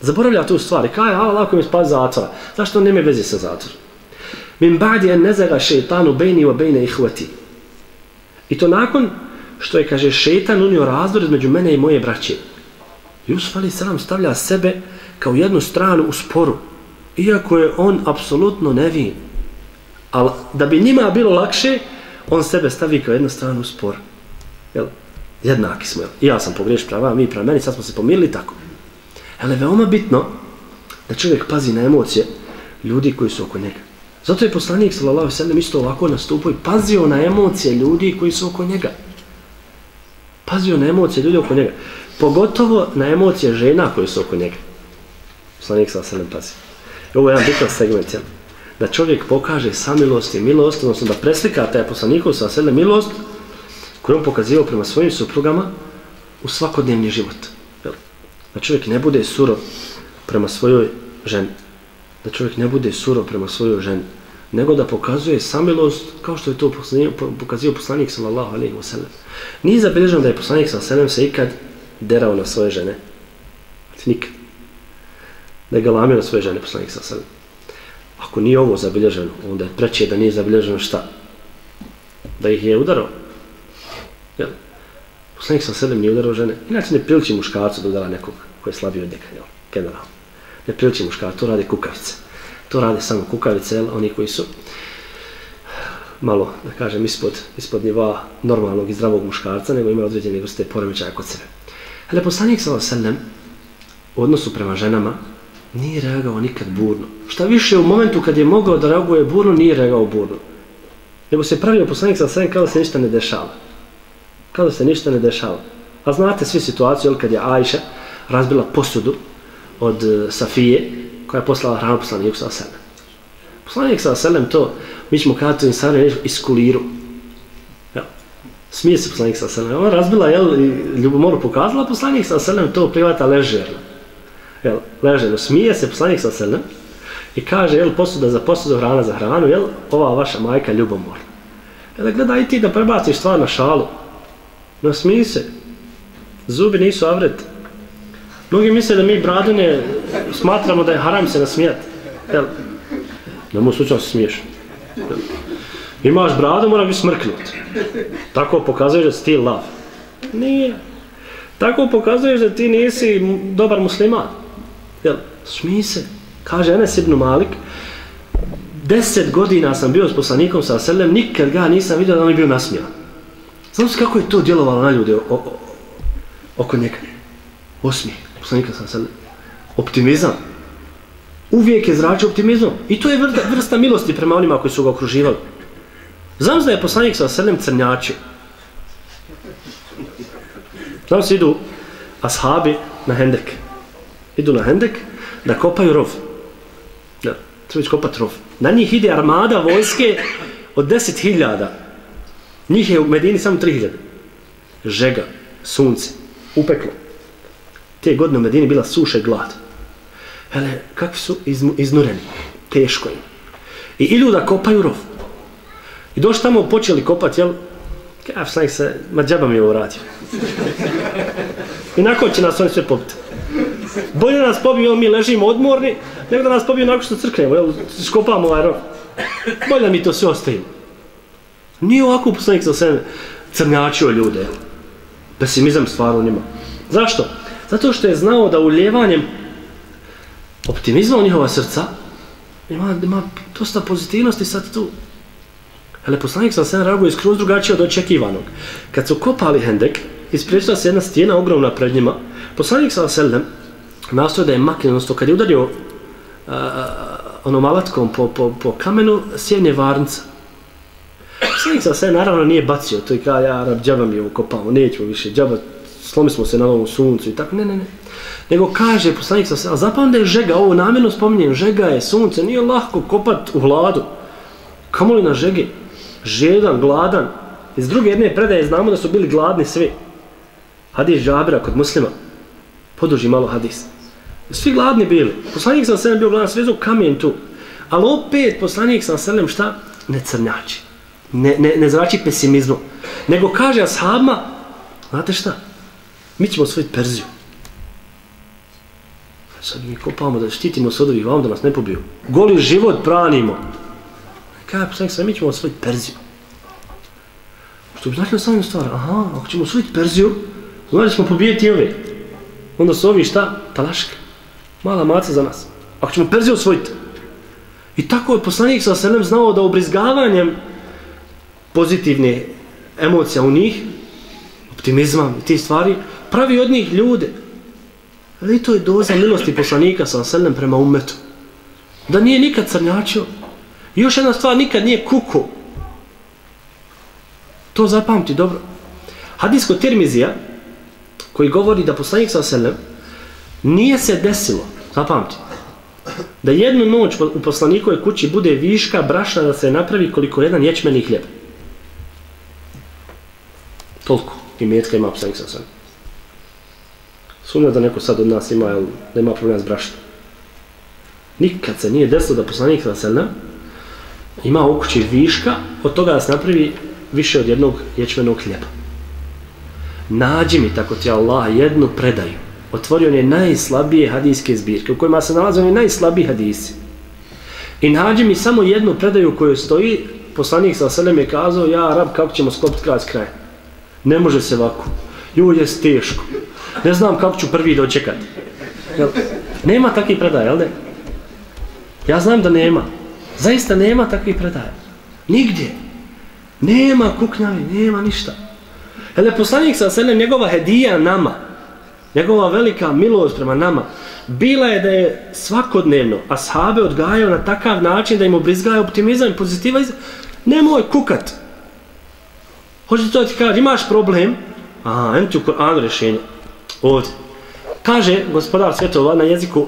Zaboravlja tu stvari. Kao ala, lako mi spati zatvora. Zašto on nema veze sa zatvorom? Min ba'di en nezaga šeitanu bejni wa bejne ihvati. I to nakon što je, kaže, šeitan unio razdor između mene i moje braće. Jusuf ali Salam stavlja sebe kao jednu stranu u sporu. Iako je on apsolutno nevin. Ali da bi njima bilo lakše, on sebe stavi kao jednu stranu u spor. Jel? Jednaki smo, jel? I ja sam pogriješ prava, mi prema meni, sad smo se pomirili tako. Ali veoma bitno da čovjek pazi na emocije ljudi koji su oko njega. Zato je poslanik sallallahu sallam isto ovako nastupio i pazio na emocije ljudi koji su oko njega. Pazio na emocije ljudi oko njega. Pogotovo na emocije žena koji su oko njega. Poslanik sallallahu sallam pazi. I ovo je jedan bitan segment, jel? da čovjek pokaže samilost i milost, odnosno da preslika taj poslanikov sa sebe milost koju on pokazivao prema svojim suprugama u svakodnevni život. Da čovjek ne bude surov prema svojoj ženi. Da čovjek ne bude surov prema svojoj ženi. Nego da pokazuje samilost kao što je to pokazio poslanik sallallahu alaihi wa sallam. Nije zabilježeno da je poslanik sallallahu alaihi wa sallam se ikad derao na svoje žene. Znači, nikad. Da je galamio na svoje žene poslanik sallallahu alaihi wa sallam. Ako nije ovo zabilježeno, onda je preće da nije zabilježeno šta? Da ih je udarao. Jel? Poslanik sa sedem nije udarao žene. Inače ne priliči muškarcu da udara nekog koji je slabio od njega, jel? Ne priliči muškarcu, to rade kukavice. To rade samo kukavice, jel? Oni koji su malo, da kažem, ispod, ispod nivoa normalnog i zdravog muškarca, nego ima određene vrste poremećaja kod sebe. Ali poslanik sa alejhi u odnosu prema ženama nije reagao nikad burno. Šta više u momentu kad je mogao da reaguje burno, nije reagao burno. Nego se pravio poslanik sa alejhi kao da se ništa ne dešava. Kao da se ništa ne dešava. A znate svi situaciju, jel, kad je Ajša razbila posudu od uh, Safije, koja je poslala hranu poslaniku sa selem. Poslanik to, mi ćemo kada to insanu iskuliru. Ja. Smije se poslanik sa selem. Ona razbila jel i ljubomoru pokazala poslanik sa selem to privata ležerno. Jel, ležerno smije se poslanik sa selem i kaže jel posuda za posudu, hrana za hranu, jel ova vaša majka ljubomorna. Jel gledaj ti da prebaciš stvar na šalu. No smije se. Zubi nisu avret. Mnogi misle da mi bradune smatramo da je haram se nasmijati. Jel? Na mu slučajno se smiješ. Jel? Imaš bradu, mora biti smrknut. Tako pokazuješ da si ti lav. Nije. Tako pokazuješ da ti nisi dobar musliman. Jel? Smij se. Kaže Enes ibn Malik, deset godina sam bio s poslanikom sa Selem, nikad ga nisam vidio da on je bio nasmijan. Znam se kako je to djelovalo na ljude o, o, oko njega. Osmi, poslanika sam sad. Optimizam. Uvijek je zračio optimizmom. I to je vrsta, vrsta milosti prema onima koji su ga okruživali. Znam da je poslanik sa Selem crnjačio. Znam se idu ashabi na hendek. Idu na hendek da kopaju rov. Da, treba kopati rov. Na njih ide armada vojske od deset hiljada. Njih je u Medini samo tri hiljada. Žega, sunce, upeklo. Te godine u Medini bila suša i glad. Hele, kakvi su izmu, iznureni. Teško im. I idu da kopaju rov. I došli tamo počeli kopati, jel? Kaj, sam se, ma džaba mi je ovo radio. I nakon će nas oni sve pobiti. Bolje da nas pobiju, jel, mi ležimo odmorni, nego da nas pobiju nakon što crknemo, jel, skopamo ovaj rov. Bolje da mi to sve ostavimo. Nije ovako poslanik sa sebe crnjačio ljude. Pesimizam stvar u njima. Zašto? Zato što je znao da uljevanjem optimizma u njihova srca ima, ima dosta pozitivnosti sad tu. Ali poslanik sa sebe reaguje skroz drugačije od očekivanog. Kad su kopali hendek, ispriječila se jedna stijena ogromna pred njima, poslanik sa sebe nastoje da je makne, odnosno kad je udario uh, onom alatkom po, po, po kamenu, sjevnje varnica. Poslanik sa selem naravno nije bacio, to je kao ja, rab, džaba mi je ukopao, nećemo više, džaba, slomi smo se na ovom suncu i tako, ne, ne, ne. Nego kaže poslanik sa a zapam da je žega, ovo namjerno spominjem, žega je sunce, nije lahko kopat u hladu. Kamo li na žege? Žedan, gladan. Iz druge jedne predaje znamo da su bili gladni svi. Hadis Džabira kod muslima. Poduži malo hadis. Svi gladni bili. Poslanik sam selem bio gladan, svezu kamen tu. Ali opet poslanik sam selem šta? Ne crnjači. Ne, ne, ne zrači pesimizmu. Nego kaže ashabima, znate šta? Mi ćemo osvojiti Perziju. Sad mi kopamo da štitimo se od ovih vam da nas ne pobiju. Goli život branimo. Kaj, poslanik sam, mi ćemo osvojiti Perziju. Što bi znači na samim stvar? Aha, ako ćemo osvojiti Perziju, znači smo pobijeti ove. Onda su ovi šta? Talaške. Mala maca za nas. Ako ćemo Perziju osvojiti. I tako je poslanik sa Selem znao da obrizgavanjem pozitivne emocija u njih, optimizma i te stvari, pravi od njih ljude. Ali to je doza milosti poslanika sa Selem prema umetu. Da nije nikad crnjačio. I još jedna stvar, nikad nije kuko. To zapamti dobro. Hadis kod Tirmizija, koji govori da poslanik sa Selem, nije se desilo, zapamti, da jednu noć u poslanikove kući bude viška brašna da se napravi koliko jedan ječmeni hljeb. Toliko i mjetka ima poslanik sa sam. Sumnja da neko sad od nas ima, jel, da ima problem s brašnom. Nikad se nije desilo da poslanik sa sam ima u kući viška, od toga da se napravi više od jednog ječmenog hljeba. Nađi mi, tako ti Allah, jednu predaju. Otvorio on je najslabije hadijske zbirke, u kojima se nalaze oni najslabiji hadisi. I nađi mi samo jednu predaju u kojoj stoji, poslanik sa Selem je kazao, ja, Arab, kako ćemo sklopiti kraj s krajem. Ne može se ovako. Ju, je teško. Ne znam kako ću prvi dočekati. Jel? Nema takvih predaja, jel ne? Ja znam da nema. Zaista nema takvih predaja. Nigdje. Nema kuknjavi, nema ništa. Hele, poslanik sa selem, njegova hedija nama, njegova velika milost prema nama, bila je da je svakodnevno ashabe odgajao na takav način da im obrizgaje optimizam i pozitiva. Nemoj kukat. Hoće to ti kaže, imaš problem? Aha, jem ti u Kur'anu rješenje. Ovdje. Kaže gospodar svjetova na jeziku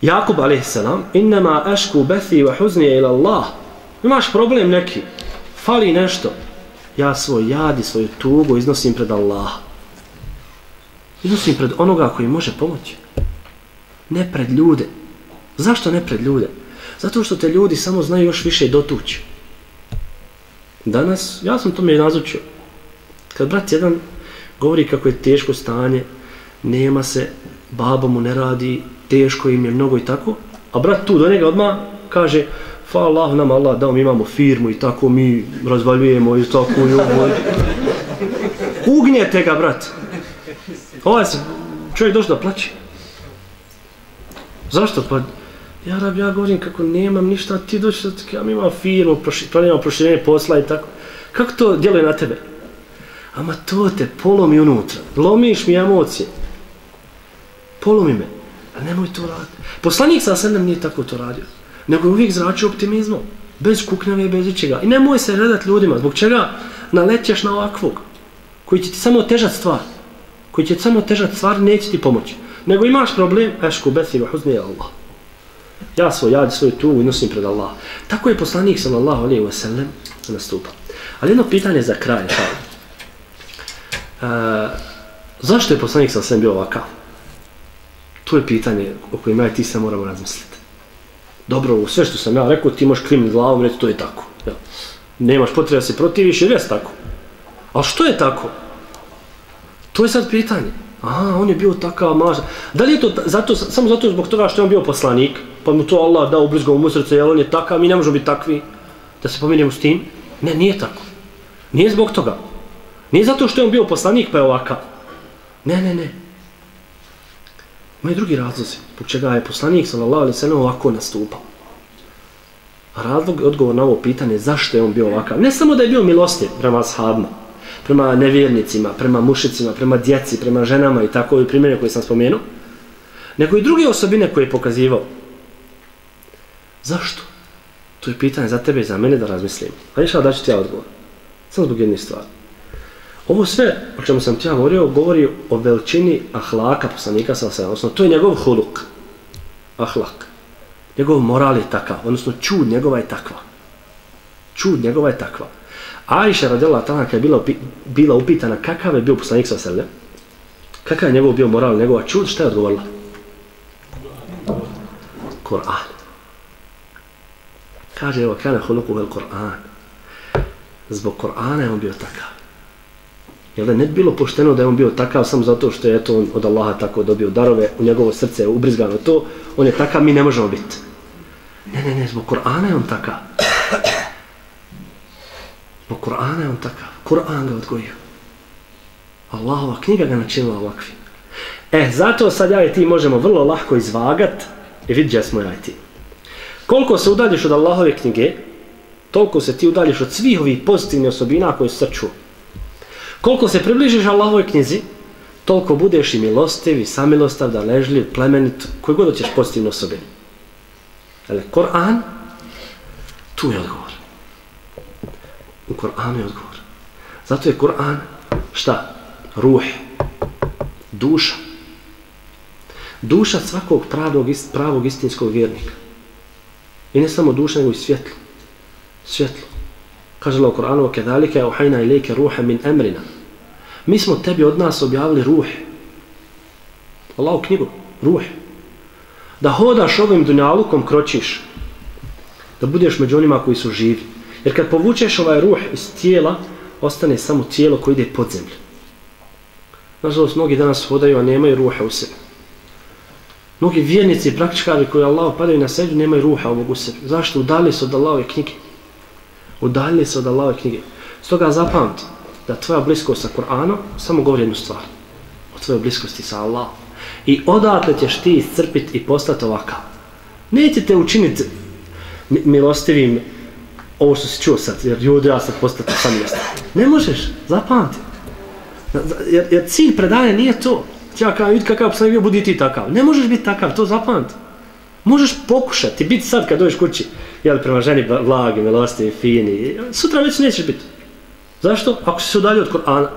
Jakub a.s. Innama ašku bethi wa huznije ila Allah. Imaš problem neki. Fali nešto. Ja svoj jad i svoju tugu iznosim pred Allah. Iznosim pred onoga koji može pomoći. Ne pred ljude. Zašto ne pred ljude? Zato što te ljudi samo znaju još više dotući. Danas, ja sam to i nazučio. Kad brat jedan govori kako je teško stanje, nema se, baba mu ne radi, teško im je mnogo i tako, a brat tu do njega odmah kaže, fa Allah nam Allah dao, mi imamo firmu i tako mi razvaljujemo i tako i ovo. Ugnjete ga, brat. Ovaj se čovjek došao da plaće. Zašto? Pa, ja rab, ja govorim kako nemam ništa, ti doći da ja imam firmu, planimam pa proširenje posla i tako. Kako to djeluje na tebe? Ama to te polomi unutra. Lomiš mi emocije. Polomi me. A nemoj to raditi. Poslanik sa sedem nije tako to radio. Nego uvijek zračio optimizmom. Bez kuknjave bez ičega. I nemoj se redat ljudima. Zbog čega nalećeš na ovakvog? Koji će ti samo težat stvar. Koji će ti samo težat stvar, neće ti pomoći. Nego imaš problem, ešku, besi, vahuzni, Allah. Ja svoj jad, svoj tugu nosim pred Allah. Tako je poslanik sallallahu alaihi wa sallam nastupa. Ali jedno pitanje za kraj. Uh, zašto je poslanik sallallahu alaihi wa sallam bio ovakav? To je pitanje o kojem ja i ti se moramo razmisliti. Dobro, u sve što sam ja rekao, ti možeš klimiti glavom reći to je tako. Ja. Nemaš potrebe da se protiviš jer je tako. Ali što je tako? To je sad pitanje. Aha, on je bio takav maž. Da li je to zato, samo zato zbog toga što je on bio poslanik, pa mu to Allah dao blizgo u srce, jer on je takav, mi ne možemo biti takvi, da se pominjemo s tim? Ne, nije tako. Nije zbog toga. Nije zato što je on bio poslanik, pa je ovakav. Ne, ne, ne. Ima i drugi razlozi, zbog čega je poslanik sallallahu alaihi sallam ovako nastupao. A razlog je odgovor na ovo pitanje zašto je on bio ovakav. Ne samo da je bio milostiv prema ashabima, prema nevjernicima, prema mušicima, prema djeci, prema ženama i tako i primjene koje sam spomenuo, nego i druge osobine koje je pokazivao. Zašto? To je pitanje za tebe i za mene da razmislim. A išao da ću ti ja odgovor. Samo zbog jedne stvari. Ovo sve, o čemu sam ti ja govorio, govori o veličini ahlaka poslanika sa osam. Odnosno, to je njegov huluk. Ahlak. Njegov moral je takav. Odnosno, čud njegova je takva. Čud njegova je takva. Aisha radila tana kada je bila, bila upitana kakav je bio poslanik sa osam. Kakav je njegov bio moral, njegova čud, šta je odgovorila? Koran. Kaže, evo, kana huluku vel Kur'an. Zbog Kur'ana je on bio takav. Jel da ne bi bilo pošteno da je on bio takav samo zato što je to on od Allaha tako dobio darove, u njegovo srce je ubrizgano to, on je takav, mi ne možemo biti. Ne, ne, ne, zbog Kur'ana je on takav. Zbog Kur'ana je on takav. Kur'an ga odgojio. Allahova knjiga ga načinila ovakvim. E, zato sad ja i ti možemo vrlo lahko izvagat i vidjet smo ja i ti. Koliko se udaljiš od Allahove knjige, toliko se ti udaljiš od svih ovih pozitivnih osobina koje su srču. Koliko se približiš Allahovoj knjizi, toliko budeš i milostiv i samilostav, da ležljiv, plemenit, koji god ćeš pozitivne osobinu. Ali Koran, tu je odgovor. U Koranu je odgovor. Zato je Koran, šta? Ruh. Duša. Duša svakog pravog, pravog istinskog vjernika. I ne samo duša, nego i svjetlo. Svjetlo. Kaže Allah u Koranu, وَكَذَلِكَ je إِلَيْكَ رُوحَ ruha min. Mi smo tebi od nas objavili ruh. Allah u knjigu, ruh. Da hodaš ovim dunjalukom, kročiš. Da budeš među onima koji su živi. Jer kad povučeš ovaj ruh iz tijela, ostane samo tijelo koje ide pod zemlju. Nažalost, mnogi danas hodaju, a nemaju ruha u sebi. Mnogi vjernici i praktičkari koji Allah padaju na sebi, nemaju ruha ovog u sebi. Zašto? Udalje se od Allahove knjige. Udalje se od Allahove knjige. Stoga zapamti, da tvoja bliskost sa Kur'anom samo govori jednu stvar. O tvojoj bliskosti sa Allahom. I odatle ćeš ti iscrpiti i postati ovakav. Neće te učiniti milostivim ovo što si čuo sad, jer ljudi ja sad postati sam mjesto. Ne možeš, zapamti. Jer, jer cilj predanja nije to Ja kao, vidi kakav sam bio, budi ti takav. Ne možeš biti takav, to zapamti. Možeš pokušati, biti sad kad dođeš kući, jel, prema ženi blagi, milosti, fini. Sutra već nećeš biti. Zašto? Ako si se udalio od Korana.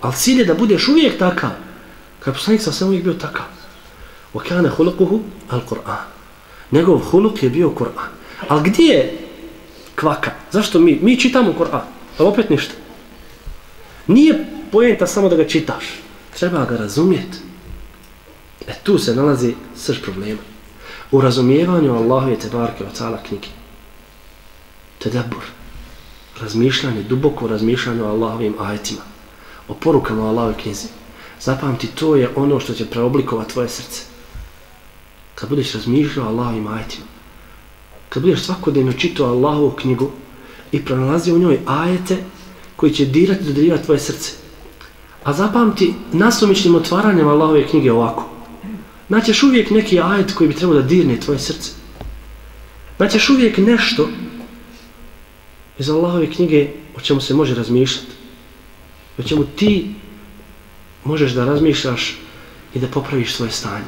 Ali cilj je da budeš uvijek takav. Kad poslanik sa sve uvijek bio takav. وَكَانَ خُلُقُهُ الْقُرْآنِ Njegov huluk je bio Kur'an. Ali gdje je kvaka? Zašto mi? Mi čitamo Kur'an. Ali opet ništa. Nije pojenta samo da ga čitaš. Treba ga razumjeti. E tu se nalazi srž problema. U razumijevanju Allahu je tebarke od cala knjige. Tedabur. Razmišljanje, duboko razmišljanje o Allahovim ajetima. O porukama Allahove knjizi. Zapamti, to je ono što će preoblikovati tvoje srce kad budeš razmišljao Allahovim ajetima, kad budeš svakodnevno čitao Allahovu knjigu i pronalazio u njoj ajete koji će dirati i dodirivati tvoje srce. A zapamti nasumičnim otvaranjem Allahove knjige ovako. Naćeš uvijek neki ajet koji bi trebao da dirne tvoje srce. Naćeš uvijek nešto iz Allahove knjige o čemu se može razmišljati. O čemu ti možeš da razmišljaš i da popraviš svoje stanje.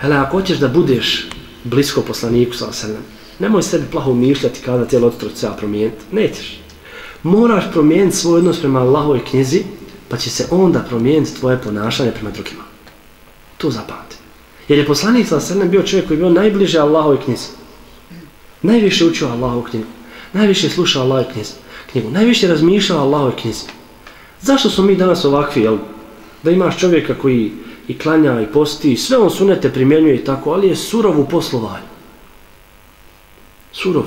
Hele, ako hoćeš da budeš blisko poslaniku sa oselem, nemoj sebi plaho umišljati kada tijelo odtrut treba promijeniti. Nećeš. Moraš promijeniti svoj odnos prema Allahove knjizi, pa će se onda promijeniti tvoje ponašanje prema drugima. To zapamti. Jer je poslanik sa srednjem bio čovjek koji je bio najbliže Allahove knjizi. Najviše učio Allahovu knjigu. Najviše slušao Allahove knjizu. knjigu. Najviše razmišljao Allahove knjizi. Zašto smo mi danas ovakvi, jel? Da imaš čovjeka koji i klanja i posti, sve on sunete primjenjuje i tako, ali je surov u poslovanju. Surov,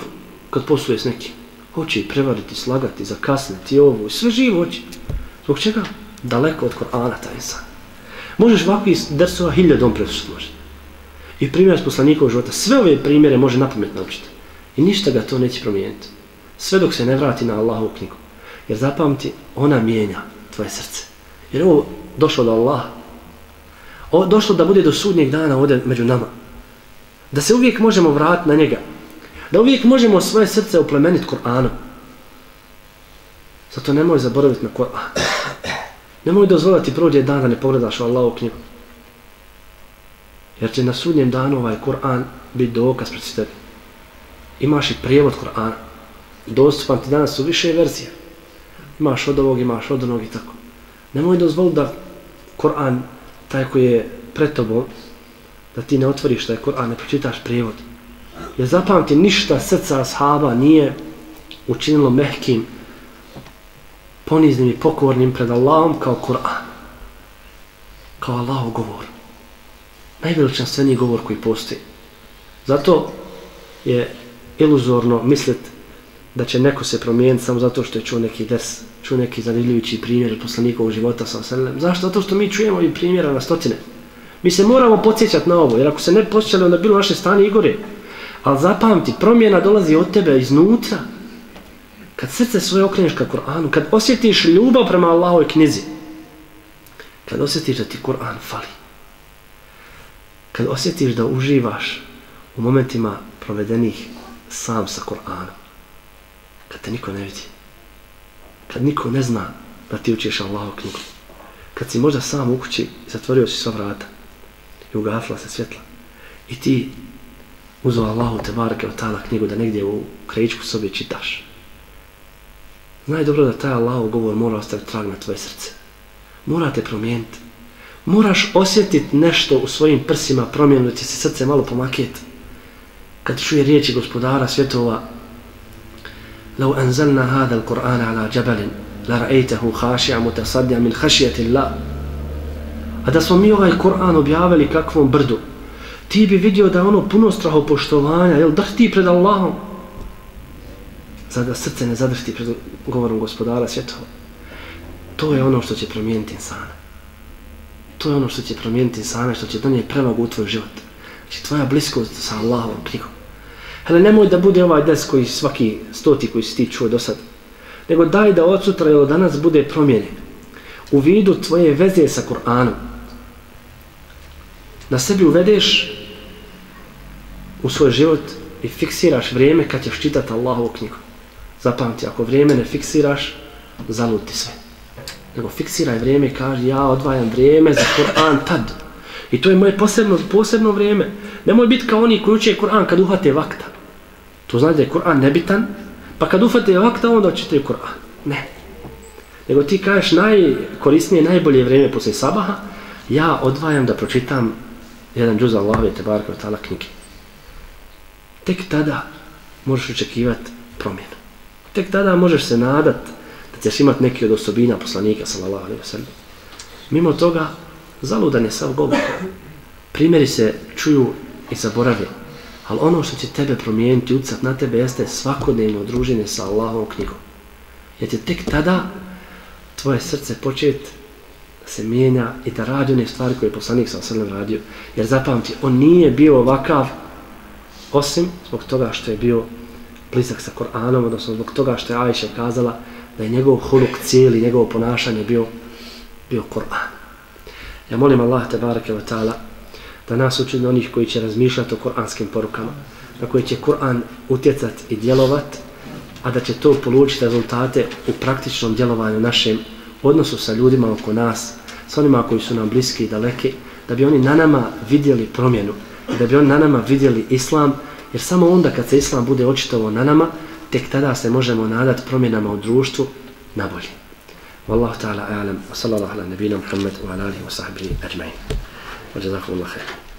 kad posluje s nekim. Hoće i prevariti, slagati, zakasniti ovo, sve živo hoće. Zbog čega? Daleko od Korana taj insan. Možeš ovakvi iz drsova hiljadom presušati može. I primjer s poslanikov života, sve ove primjere može napamet naučiti. I ništa ga to neće promijeniti. Sve dok se ne vrati na Allahovu knjigu. Jer zapamti, ona mijenja tvoje srce. Jer ovo došlo do Allaha, Ovo došlo da bude do sudnjeg dana ovdje među nama. Da se uvijek možemo vratiti na njega. Da uvijek možemo svoje srce oplemeniti Kur'anom. Zato nemoj zaboraviti na Kur'an. Nemoj dozvoliti prođe dan da ne pogledaš u Allahovu knjigu. Jer će na sudnjem danu ovaj Kur'an biti dokaz pred tebi. Imaš i prijevod Kur'ana. Dostupan ti danas su više verzije. Imaš od ovog, imaš od onog i tako. Nemoj dozvoliti da Kur'an taj koji je pred tobom, da ti ne otvoriš taj Kur'an, ne pročitaš prijevod. Jer zapamti, ništa srca ashaba nije učinilo mehkim, poniznim i pokornim pred Allahom kao Kur'an. Kao Allahov govor. Najveličanstveniji govor koji postoji. Zato je iluzorno misliti da će neko se promijeniti samo zato što je čuo neki des, čuo neki zanimljivići primjer poslanikovog života sa oselem. Zašto? Zato što mi čujemo i primjera na stotine. Mi se moramo podsjećati na ovo, jer ako se ne podsjećali, onda bilo naše stanje igore. Ali zapamti, promjena dolazi od tebe iznutra. Kad srce svoje okreneš ka Kur'anu, kad osjetiš ljubav prema Allahove knjizi, kad osjetiš da ti Kur'an fali, kad osjetiš da uživaš u momentima provedenih sam sa Kur'anom, kad te niko ne vidi, kad niko ne zna da ti učiš Allahovu knjigu, kad si možda sam u kući zatvorio si sva vrata i ugasla se svjetla i ti uzao Allahu te barke od tala knjigu da negdje u krajičku sobi čitaš. Znaj dobro da taj Allahu govor mora ostaviti trag na tvoje srce. Mora te promijeniti. Moraš osjetiti nešto u svojim prsima, promijenuti se srce malo pomaketi. Kad čuje riječi gospodara svjetova, لو أنزلنا هذا القرآن على جبل لرأيته خاشع متصدع من خشية الله A da smo mi ovaj Kur'an objavili kakvom brdu, ti bi vidio da ono puno straho poštovanja, jel drhti pred Allahom, za da srce ne zadrhti pred govorom gospodara svjetova. To je ono što će promijeniti insana. To je ono što će promijeniti insana, što će donijeti prevagu u tvoj život. Znači tvoja bliskost sa Allahom knjigom. Hele, nemoj da bude ovaj des koji svaki stoti koji si ti čuo do sad. Nego daj da od sutra ili danas bude promijenjen. U vidu tvoje veze sa Kur'anom. Da sebi uvedeš u svoj život i fiksiraš vrijeme kad ćeš čitati Allahovu knjigu. Zapamti, ako vrijeme ne fiksiraš, zaluti sve. Nego fiksiraj vrijeme i kaži ja odvajam vrijeme za Kur'an tad. I to je moje posebno, posebno vrijeme. Nemoj biti kao oni koji uče Kur'an kad uhvate vakta. To znači da je Kur'an nebitan, pa kad uhvate vakta onda čitaju Kur'an. Ne. Nego ti kažeš najkorisnije, najbolje vrijeme posle sabaha, ja odvajam da pročitam jedan džuz Allahove te barka od tala knjige. Tek tada možeš očekivati promjenu. Tek tada možeš se nadat da ćeš imat neki od osobina poslanika sallallahu alaihi wa sallam. Mimo toga, zaludan je sav govor. Primjeri se čuju i zaborave. Ali ono što će tebe promijeniti, ucat na tebe, jeste svakodnevno druženje sa Allahovom knjigom. Jer će tek tada tvoje srce početi da se mijenja i da radi one stvari koje je poslanik sa srlem radio. Jer zapamti, on nije bio ovakav osim zbog toga što je bio blizak sa Koranom, odnosno zbog toga što je Ajša kazala da je njegov huluk cijeli, njegovo ponašanje bio, bio Koran. Ja molim Allah te barake wa ta'ala da nas učini onih koji će razmišljati o koranskim porukama, na koji će Koran utjecat i djelovat, a da će to polučiti rezultate u praktičnom djelovanju našem odnosu sa ljudima oko nas, sa onima koji su nam bliski i daleki, da bi oni na nama vidjeli promjenu, da bi oni na nama vidjeli islam, jer samo onda kad se islam bude očitovo na nama, tek tada se možemo nadati promjenama u društvu na bolje. Wallahu ta'ala a'lam, wa sallallahu ala nabina Muhammed wa ala alihi wa sahbihi ajma'in. Wa jazakum Allah khair.